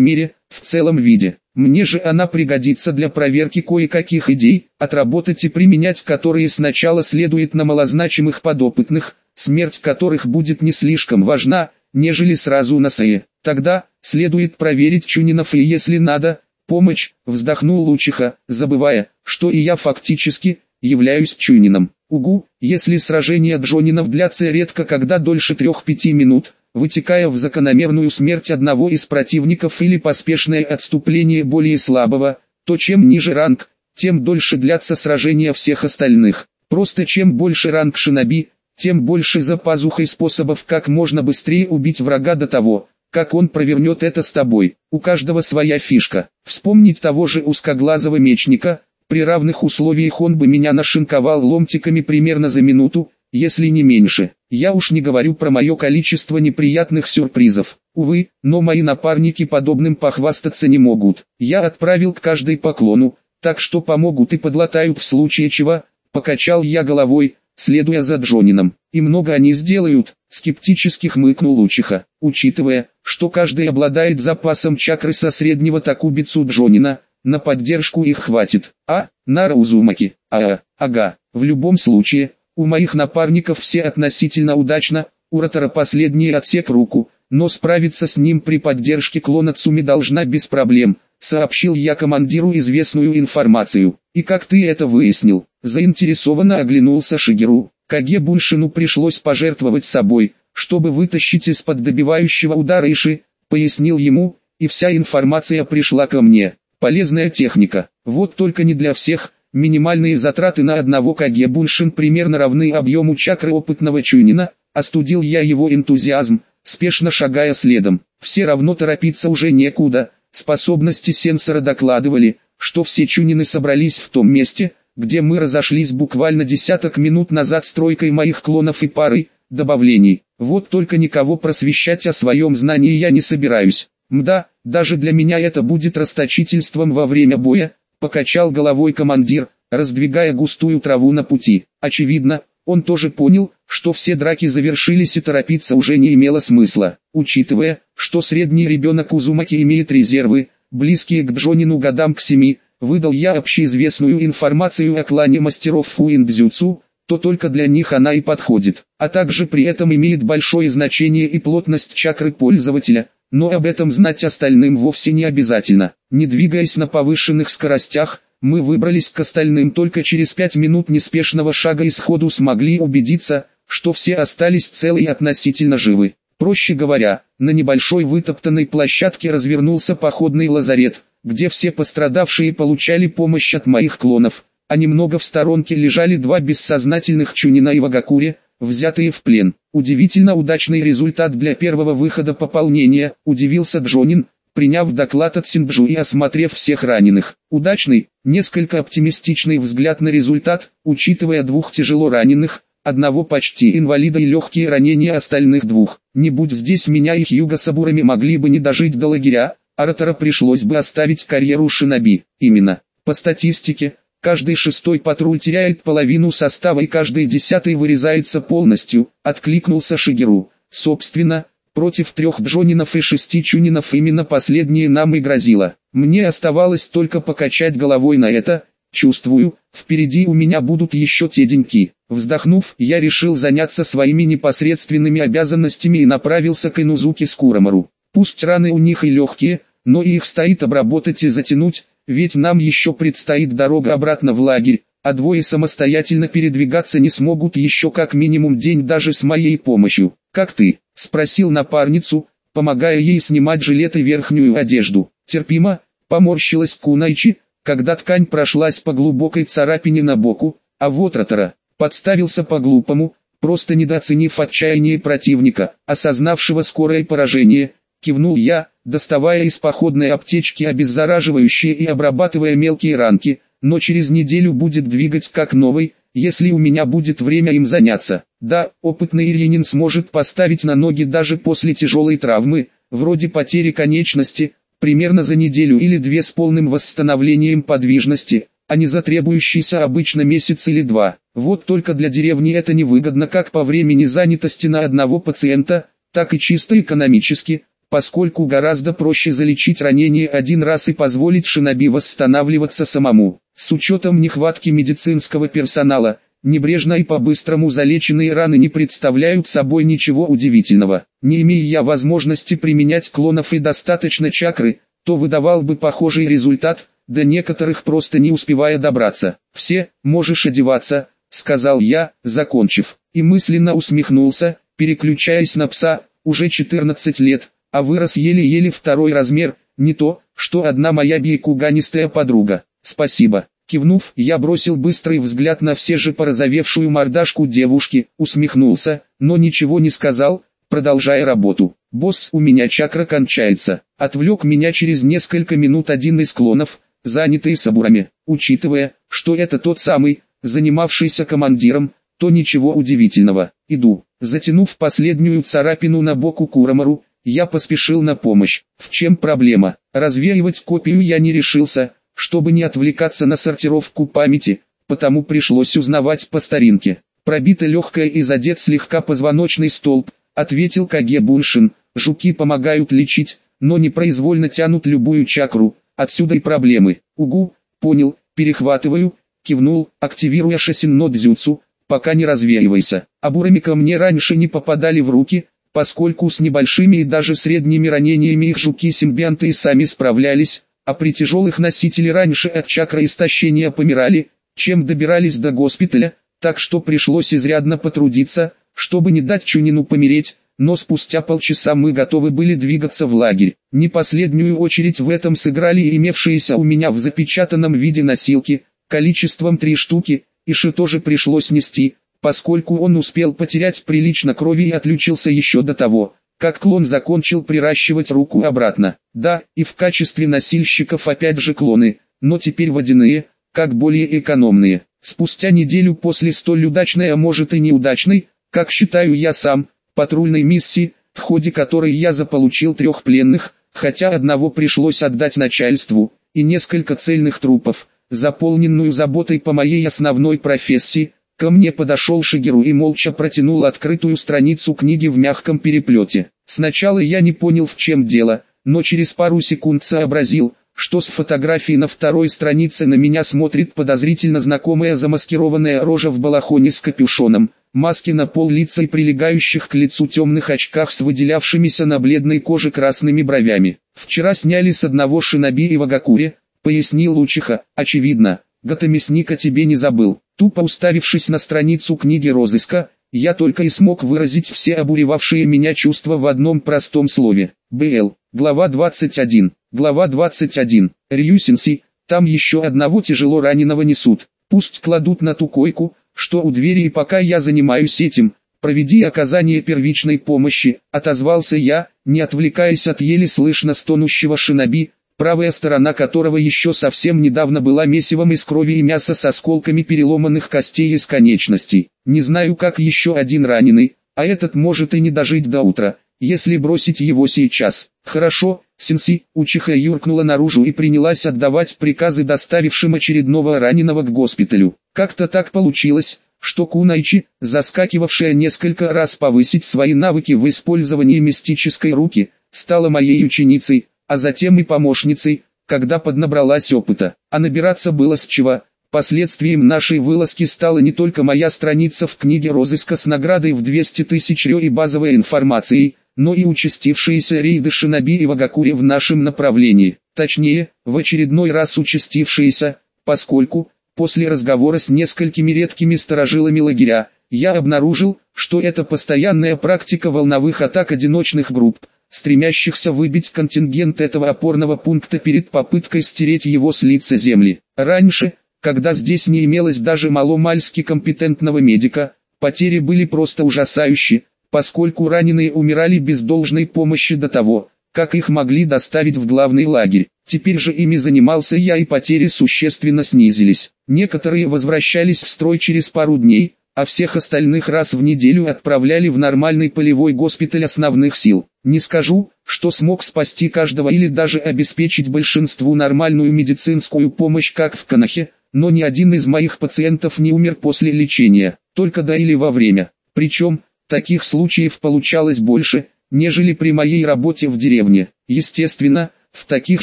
Speaker 1: мере, в целом виде. Мне же она пригодится для проверки кое-каких идей, отработать и применять которые сначала следует на малозначимых подопытных, смерть которых будет не слишком важна, нежели сразу на САЕ. Тогда, следует проверить Чунинов и если надо, помощь, вздохнул Лучиха, забывая, что и я фактически, являюсь Чунином. Угу, если сражения Джонинов длятся редко когда дольше 3-5 минут, вытекая в закономерную смерть одного из противников или поспешное отступление более слабого, то чем ниже ранг, тем дольше длятся сражения всех остальных. Просто чем больше ранг шиноби, тем больше за пазухой способов как можно быстрее убить врага до того, как он провернет это с тобой. У каждого своя фишка. Вспомнить того же узкоглазого мечника, при равных условиях он бы меня нашинковал ломтиками примерно за минуту, если не меньше. Я уж не говорю про мое количество неприятных сюрпризов. Увы, но мои напарники подобным похвастаться не могут. Я отправил к каждой поклону, так что помогут и подлатают в случае чего. Покачал я головой, следуя за Джонином. И много они сделают, скептически хмыкнул Лучиха. Учитывая, что каждый обладает запасом чакры со среднего Такубицу Джонина, на поддержку их хватит. А, Нара Узумаки, а, ага, в любом случае, у моих напарников все относительно удачно, у Ротора последний отсек руку, но справиться с ним при поддержке клона Цуми должна без проблем, сообщил я командиру известную информацию. И как ты это выяснил? Заинтересованно оглянулся Шигеру. Каге Буншину пришлось пожертвовать собой, чтобы вытащить из-под добивающего удара Иши, пояснил ему, и вся информация пришла ко мне. Полезная техника, вот только не для всех, Минимальные затраты на одного Каге Буншин примерно равны объему чакры опытного Чунина, остудил я его энтузиазм, спешно шагая следом. Все равно торопиться уже некуда, способности сенсора докладывали, что все Чунины собрались в том месте, где мы разошлись буквально десяток минут назад стройкой моих клонов и парой, добавлений. Вот только никого просвещать о своем знании я не собираюсь. Мда, даже для меня это будет расточительством во время боя, Покачал головой командир, раздвигая густую траву на пути. Очевидно, он тоже понял, что все драки завершились и торопиться уже не имело смысла, учитывая, что средний ребенок Узумаки имеет резервы, близкие к Джонину годам к семи, выдал я общеизвестную информацию о клане мастеров Фуиндзюцу, то только для них она и подходит, а также при этом имеет большое значение и плотность чакры пользователя, но об этом знать остальным вовсе не обязательно. Не двигаясь на повышенных скоростях, мы выбрались к остальным только через пять минут неспешного шага и сходу смогли убедиться, что все остались целы и относительно живы. Проще говоря, на небольшой вытоптанной площадке развернулся походный лазарет, где все пострадавшие получали помощь от моих клонов, а немного в сторонке лежали два бессознательных Чунина и Вагакури, взятые в плен. Удивительно удачный результат для первого выхода пополнения, удивился Джонин, приняв доклад от Синджу и осмотрев всех раненых. Удачный, несколько оптимистичный взгляд на результат, учитывая двух тяжело раненых, одного почти инвалида и легкие ранения остальных двух. Не будь здесь меня и Хьюга с могли бы не дожить до лагеря, Аратора пришлось бы оставить карьеру шиноби. Именно, по статистике, Каждый шестой патруль теряет половину состава и каждый десятый вырезается полностью, откликнулся Шигеру. Собственно, против трех Джонинов и шести Чунинов именно последнее нам и грозило. Мне оставалось только покачать головой на это, чувствую, впереди у меня будут еще те деньки. Вздохнув, я решил заняться своими непосредственными обязанностями и направился к Инузуке Скуромару. Пусть раны у них и легкие, но их стоит обработать и затянуть, ведь нам еще предстоит дорога обратно в лагерь, а двое самостоятельно передвигаться не смогут еще как минимум день даже с моей помощью. «Как ты?» – спросил напарницу, помогая ей снимать жилет и верхнюю одежду. Терпимо, поморщилась Кунайчи, когда ткань прошлась по глубокой царапине на боку, а вот Ротора подставился по-глупому, просто недооценив отчаяние противника, осознавшего скорое поражение, кивнул я, доставая из походной аптечки обеззараживающие и обрабатывая мелкие ранки, но через неделю будет двигать как новый, если у меня будет время им заняться. Да, опытный Ильинин сможет поставить на ноги даже после тяжелой травмы, вроде потери конечности, примерно за неделю или две с полным восстановлением подвижности, а не за требующийся обычно месяц или два. Вот только для деревни это невыгодно как по времени занятости на одного пациента, так и чисто экономически, поскольку гораздо проще залечить ранение один раз и позволить шиноби восстанавливаться самому. С учетом нехватки медицинского персонала, небрежно и по-быстрому залеченные раны не представляют собой ничего удивительного. Не имея я возможности применять клонов и достаточно чакры, то выдавал бы похожий результат, до некоторых просто не успевая добраться. «Все, можешь одеваться», — сказал я, закончив, и мысленно усмехнулся, переключаясь на пса, уже 14 лет, а вырос еле-еле второй размер, не то, что одна моя бейкуганистая подруга. Спасибо. Кивнув, я бросил быстрый взгляд на все же порозовевшую мордашку девушки, усмехнулся, но ничего не сказал, продолжая работу. «Босс, у меня чакра кончается», отвлек меня через несколько минут один из клонов, занятый сабурами. Учитывая, что это тот самый, занимавшийся командиром, то ничего удивительного. Иду. Затянув последнюю царапину на боку Курамару, я поспешил на помощь. В чем проблема? Развеивать копию я не решился, чтобы не отвлекаться на сортировку памяти, потому пришлось узнавать по старинке. Пробита легкая и задет слегка позвоночный столб, ответил Каге Буншин. Жуки помогают лечить, но непроизвольно тянут любую чакру, отсюда и проблемы. Угу, понял, перехватываю, кивнул, активируя шасинно дзюцу, пока не развеивайся. А бурами ко мне раньше не попадали в руки, поскольку с небольшими и даже средними ранениями их жуки-симбианты и сами справлялись, а при тяжелых носители раньше от чакры истощения помирали, чем добирались до госпиталя, так что пришлось изрядно потрудиться, чтобы не дать Чунину помереть, но спустя полчаса мы готовы были двигаться в лагерь. Не последнюю очередь в этом сыграли имевшиеся у меня в запечатанном виде носилки, количеством три штуки, и Ши тоже пришлось нести, поскольку он успел потерять прилично крови и отключился еще до того, как клон закончил приращивать руку обратно. Да, и в качестве носильщиков опять же клоны, но теперь водяные, как более экономные. Спустя неделю после столь удачной, а может и неудачной, как считаю я сам, патрульной миссии, в ходе которой я заполучил трех пленных, хотя одного пришлось отдать начальству, и несколько цельных трупов, заполненную заботой по моей основной профессии, Ко мне подошел Шигеру и молча протянул открытую страницу книги в мягком переплете. Сначала я не понял в чем дело, но через пару секунд сообразил, что с фотографией на второй странице на меня смотрит подозрительно знакомая замаскированная рожа в балахоне с капюшоном, маски на пол лица и прилегающих к лицу темных очках с выделявшимися на бледной коже красными бровями. «Вчера сняли с одного шиноби и Вагакуре», — пояснил Учиха, «очевидно, Гатамесника тебе не забыл». Тупо уставившись на страницу книги розыска, я только и смог выразить все обуревавшие меня чувства в одном простом слове. БЛ. Глава 21. Глава 21. Рьюсинси, там еще одного тяжело раненого несут. Пусть кладут на ту койку, что у двери и пока я занимаюсь этим, проведи оказание первичной помощи, отозвался я, не отвлекаясь от еле слышно стонущего шиноби, правая сторона которого еще совсем недавно была месивом из крови и мяса с осколками переломанных костей из конечностей. Не знаю как еще один раненый, а этот может и не дожить до утра, если бросить его сейчас. Хорошо, Синси, учиха юркнула наружу и принялась отдавать приказы доставившим очередного раненого к госпиталю. Как-то так получилось, что Кунайчи, заскакивавшая несколько раз повысить свои навыки в использовании мистической руки, стала моей ученицей, а затем и помощницей, когда поднабралась опыта. А набираться было с чего. Последствием нашей вылазки стала не только моя страница в книге розыска с наградой в 200 тысяч рё и базовой информацией, но и участившиеся рейды Шиноби и Вагакури в нашем направлении. Точнее, в очередной раз участившиеся, поскольку, после разговора с несколькими редкими сторожилами лагеря, я обнаружил, что это постоянная практика волновых атак одиночных групп, стремящихся выбить контингент этого опорного пункта перед попыткой стереть его с лица земли. Раньше, когда здесь не имелось даже маломальски компетентного медика, потери были просто ужасающие, поскольку раненые умирали без должной помощи до того, как их могли доставить в главный лагерь. Теперь же ими занимался я и потери существенно снизились. Некоторые возвращались в строй через пару дней, а всех остальных раз в неделю отправляли в нормальный полевой госпиталь основных сил. Не скажу, что смог спасти каждого или даже обеспечить большинству нормальную медицинскую помощь как в Канахе, но ни один из моих пациентов не умер после лечения, только до или во время. Причем, таких случаев получалось больше, нежели при моей работе в деревне. Естественно, в таких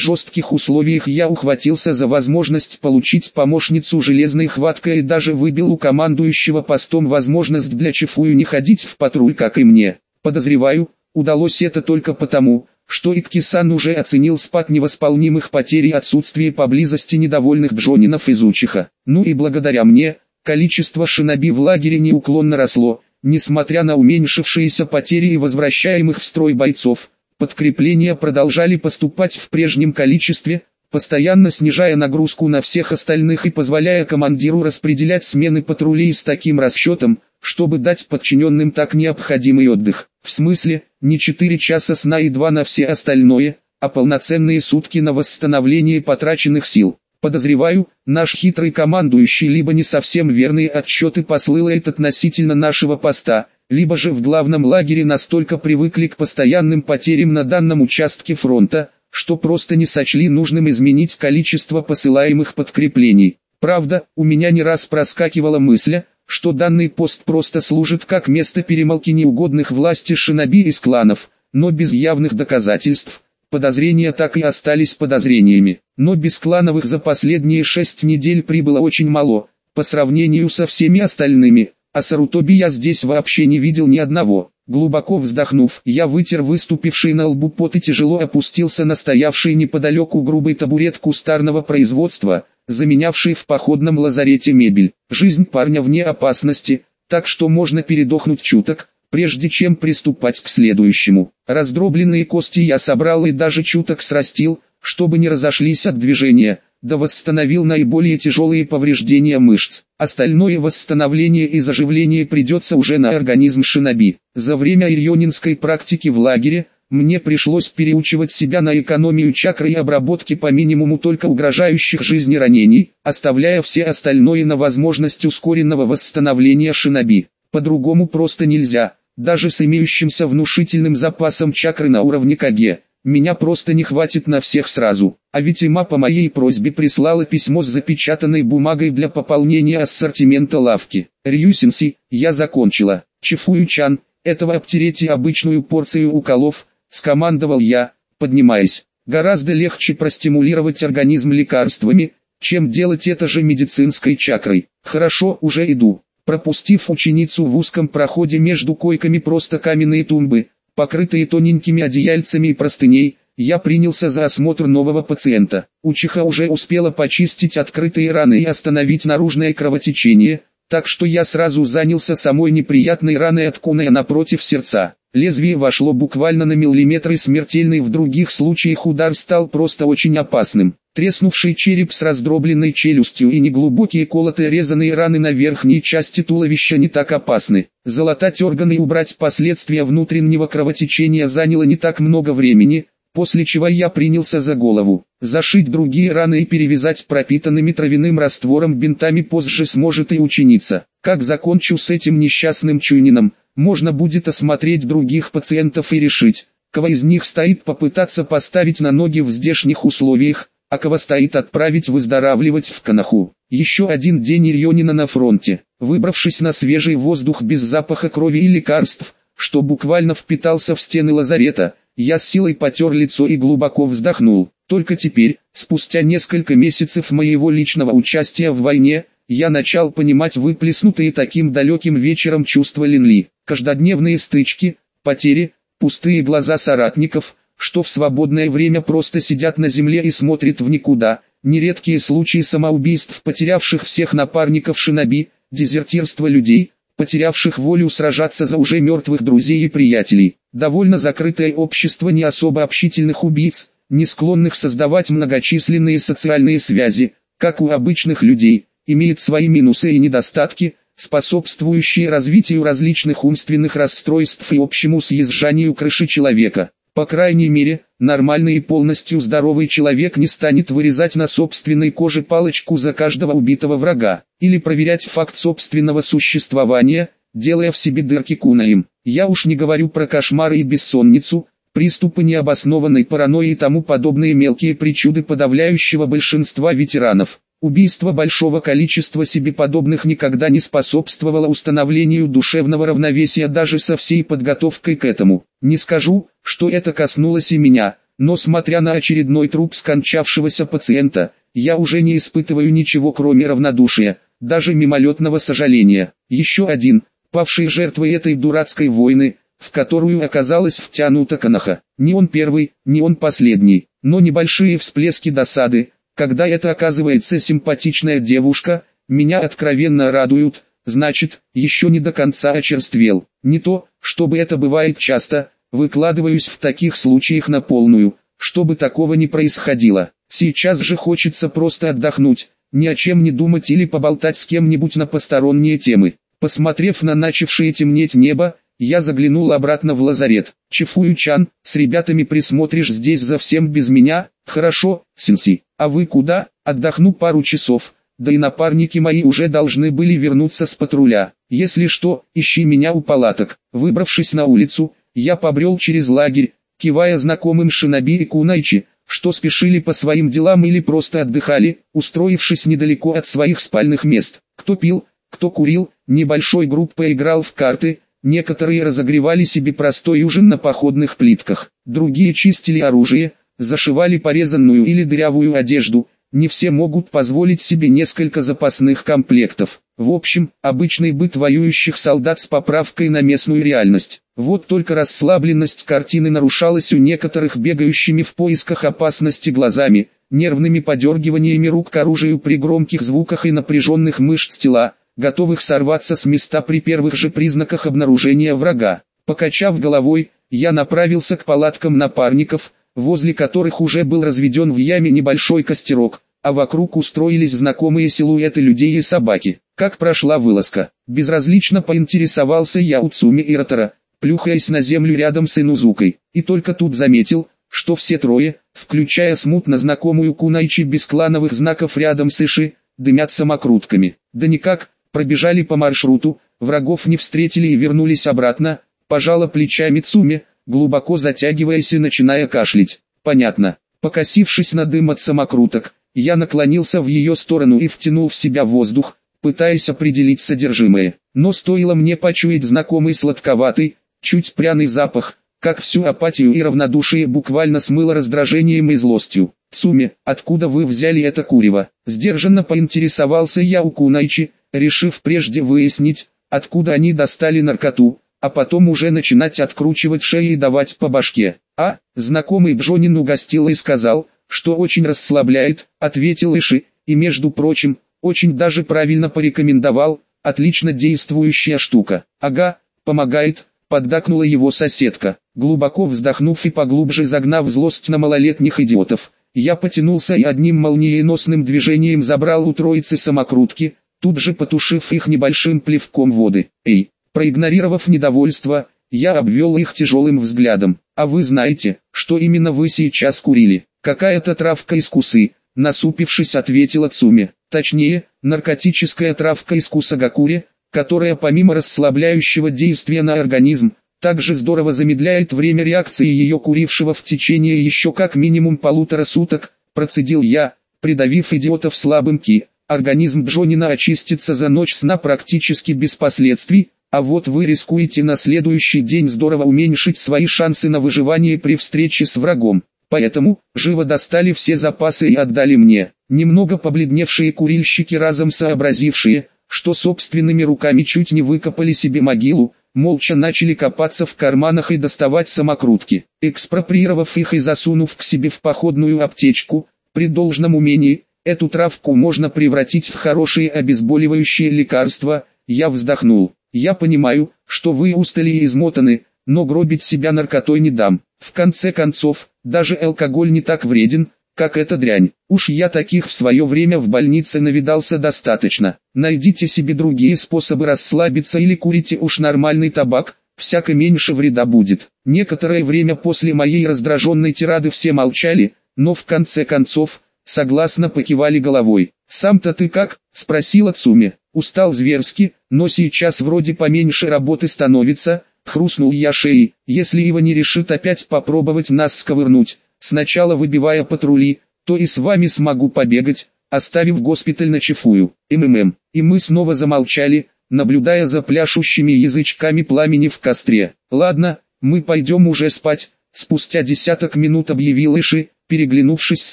Speaker 1: жестких условиях я ухватился за возможность получить помощницу железной хваткой и даже выбил у командующего постом возможность для Чифую не ходить в патруль, как и мне. Подозреваю, удалось это только потому, что Иккисан уже оценил спад невосполнимых потерь и отсутствие поблизости недовольных бжонинов из Учиха. Ну и благодаря мне, количество шиноби в лагере неуклонно росло, несмотря на уменьшившиеся потери и возвращаемых в строй бойцов. Подкрепления продолжали поступать в прежнем количестве, постоянно снижая нагрузку на всех остальных и позволяя командиру распределять смены патрулей с таким расчетом, чтобы дать подчиненным так необходимый отдых. В смысле, не 4 часа сна и 2 на все остальное, а полноценные сутки на восстановление потраченных сил. Подозреваю, наш хитрый командующий либо не совсем верные отчеты послылает относительно нашего поста, либо же в главном лагере настолько привыкли к постоянным потерям на данном участке фронта, что просто не сочли нужным изменить количество посылаемых подкреплений. Правда, у меня не раз проскакивала мысль, что данный пост просто служит как место перемолки неугодных власти шиноби из кланов, но без явных доказательств. Подозрения так и остались подозрениями, но без клановых за последние шесть недель прибыло очень мало, по сравнению со всеми остальными, а Сарутоби я здесь вообще не видел ни одного. Глубоко вздохнув, я вытер выступивший на лбу пот и тяжело опустился на стоявший неподалеку грубый табурет кустарного производства, заменявший в походном лазарете мебель. Жизнь парня вне опасности, так что можно передохнуть чуток, прежде чем приступать к следующему. Раздробленные кости я собрал и даже чуток срастил, чтобы не разошлись от движения, да восстановил наиболее тяжелые повреждения мышц. Остальное восстановление и заживление придется уже на организм шиноби. За время ирьонинской практики в лагере, мне пришлось переучивать себя на экономию чакры и обработки по минимуму только угрожающих жизни ранений, оставляя все остальное на возможность ускоренного восстановления шиноби. По-другому просто нельзя, даже с имеющимся внушительным запасом чакры на уровне КГ. Меня просто не хватит на всех сразу. А ведь Има по моей просьбе прислала письмо с запечатанной бумагой для пополнения ассортимента лавки. Рюсинси, я закончила. Чифую-чан, этого обтереть и обычную порцию уколов, скомандовал я, поднимаясь. Гораздо легче простимулировать организм лекарствами, чем делать это же медицинской чакрой. Хорошо, уже иду. Пропустив ученицу в узком проходе между койками просто каменные тумбы, покрытые тоненькими одеяльцами и простыней, я принялся за осмотр нового пациента. Учиха уже успела почистить открытые раны и остановить наружное кровотечение, так что я сразу занялся самой неприятной раной от куная напротив сердца. Лезвие вошло буквально на миллиметр и смертельный в других случаях удар стал просто очень опасным. Треснувший череп с раздробленной челюстью и неглубокие колотые резаные раны на верхней части туловища не так опасны. Залатать органы и убрать последствия внутреннего кровотечения заняло не так много времени, после чего я принялся за голову. Зашить другие раны и перевязать пропитанными травяным раствором бинтами позже сможет и ученица. Как закончу с этим несчастным чунином, можно будет осмотреть других пациентов и решить, кого из них стоит попытаться поставить на ноги в здешних условиях, а кого стоит отправить выздоравливать в Канаху. Еще один день Ирьонина на фронте. Выбравшись на свежий воздух без запаха крови и лекарств, что буквально впитался в стены лазарета, я с силой потер лицо и глубоко вздохнул. Только теперь, спустя несколько месяцев моего личного участия в войне, я начал понимать выплеснутые таким далеким вечером чувства Линли. Каждодневные стычки, потери, пустые глаза соратников – что в свободное время просто сидят на земле и смотрят в никуда, нередкие случаи самоубийств потерявших всех напарников шиноби, дезертирство людей, потерявших волю сражаться за уже мертвых друзей и приятелей, довольно закрытое общество не особо общительных убийц, не склонных создавать многочисленные социальные связи, как у обычных людей, имеет свои минусы и недостатки, способствующие развитию различных умственных расстройств и общему съезжанию крыши человека. По крайней мере, нормальный и полностью здоровый человек не станет вырезать на собственной коже палочку за каждого убитого врага, или проверять факт собственного существования, делая в себе дырки кунаем. Я уж не говорю про кошмары и бессонницу, приступы необоснованной паранойи и тому подобные мелкие причуды подавляющего большинства ветеранов. Убийство большого количества себе подобных никогда не способствовало установлению душевного равновесия даже со всей подготовкой к этому. Не скажу, что это коснулось и меня, но смотря на очередной труп скончавшегося пациента, я уже не испытываю ничего кроме равнодушия, даже мимолетного сожаления. Еще один, павший жертвой этой дурацкой войны, в которую оказалась втянута Канаха. Не он первый, не он последний, но небольшие всплески досады, когда это оказывается симпатичная девушка, меня откровенно радуют, значит, еще не до конца очерствел. Не то, чтобы это бывает часто, выкладываюсь в таких случаях на полную, чтобы такого не происходило. Сейчас же хочется просто отдохнуть, ни о чем не думать или поболтать с кем-нибудь на посторонние темы. Посмотрев на начавшее темнеть небо, я заглянул обратно в лазарет. Чифую-чан, с ребятами присмотришь здесь за всем без меня? Хорошо, Синси. А вы куда? Отдохну пару часов. Да и напарники мои уже должны были вернуться с патруля. Если что, ищи меня у палаток. Выбравшись на улицу, я побрел через лагерь, кивая знакомым Шиноби и Кунайчи, что спешили по своим делам или просто отдыхали, устроившись недалеко от своих спальных мест. Кто пил, кто курил, небольшой группой играл в карты, некоторые разогревали себе простой ужин на походных плитках, другие чистили оружие, зашивали порезанную или дырявую одежду, не все могут позволить себе несколько запасных комплектов. В общем, обычный быт воюющих солдат с поправкой на местную реальность. Вот только расслабленность картины нарушалась у некоторых бегающими в поисках опасности глазами, нервными подергиваниями рук к оружию при громких звуках и напряженных мышц тела, готовых сорваться с места при первых же признаках обнаружения врага. Покачав головой, я направился к палаткам напарников, возле которых уже был разведен в яме небольшой костерок, а вокруг устроились знакомые силуэты людей и собаки. Как прошла вылазка? Безразлично поинтересовался я у Цуми и Ротора, плюхаясь на землю рядом с Инузукой, и только тут заметил, что все трое, включая смутно знакомую Кунайчи без клановых знаков рядом с Иши, дымят самокрутками. Да никак, пробежали по маршруту, врагов не встретили и вернулись обратно, пожала плечами Цуми, глубоко затягиваясь и начиная кашлять. Понятно. Покосившись на дым от самокруток, я наклонился в ее сторону и втянул в себя воздух, пытаясь определить содержимое. Но стоило мне почуять знакомый сладковатый, чуть пряный запах, как всю апатию и равнодушие буквально смыло раздражением и злостью. Цуми, откуда вы взяли это курево? Сдержанно поинтересовался я у Кунайчи, решив прежде выяснить, откуда они достали наркоту, а потом уже начинать откручивать шеи и давать по башке. А, знакомый Бжонин угостил и сказал, что очень расслабляет, ответил Иши, и между прочим, очень даже правильно порекомендовал, отлично действующая штука. Ага, помогает, поддакнула его соседка. Глубоко вздохнув и поглубже загнав злость на малолетних идиотов, я потянулся и одним молниеносным движением забрал у троицы самокрутки, тут же потушив их небольшим плевком воды. Эй, Проигнорировав недовольство, я обвел их тяжелым взглядом. «А вы знаете, что именно вы сейчас курили? Какая-то травка из кусы?» Насупившись ответила Цуми. Точнее, наркотическая травка из кусагакури, которая помимо расслабляющего действия на организм, также здорово замедляет время реакции ее курившего в течение еще как минимум полутора суток, процедил я, придавив идиотов слабым ки. Организм Джонина очистится за ночь сна практически без последствий, а вот вы рискуете на следующий день здорово уменьшить свои шансы на выживание при встрече с врагом. Поэтому, живо достали все запасы и отдали мне. Немного побледневшие курильщики разом сообразившие, что собственными руками чуть не выкопали себе могилу, молча начали копаться в карманах и доставать самокрутки. Экспроприировав их и засунув к себе в походную аптечку, при должном умении, эту травку можно превратить в хорошие обезболивающие лекарства, я вздохнул. Я понимаю, что вы устали и измотаны, но гробить себя наркотой не дам. В конце концов, даже алкоголь не так вреден, как эта дрянь. Уж я таких в свое время в больнице навидался достаточно. Найдите себе другие способы расслабиться или курите уж нормальный табак, всяко меньше вреда будет. Некоторое время после моей раздраженной тирады все молчали, но в конце концов, согласно покивали головой. «Сам-то ты как?» – спросила Цуми. «Устал зверски, но сейчас вроде поменьше работы становится», – хрустнул я шеей. «Если его не решит опять попробовать нас сковырнуть, сначала выбивая патрули, то и с вами смогу побегать, оставив госпиталь на чефую. МММ». И мы снова замолчали, наблюдая за пляшущими язычками пламени в костре. «Ладно, мы пойдем уже спать», – спустя десяток минут объявил Иши, переглянувшись с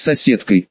Speaker 1: соседкой.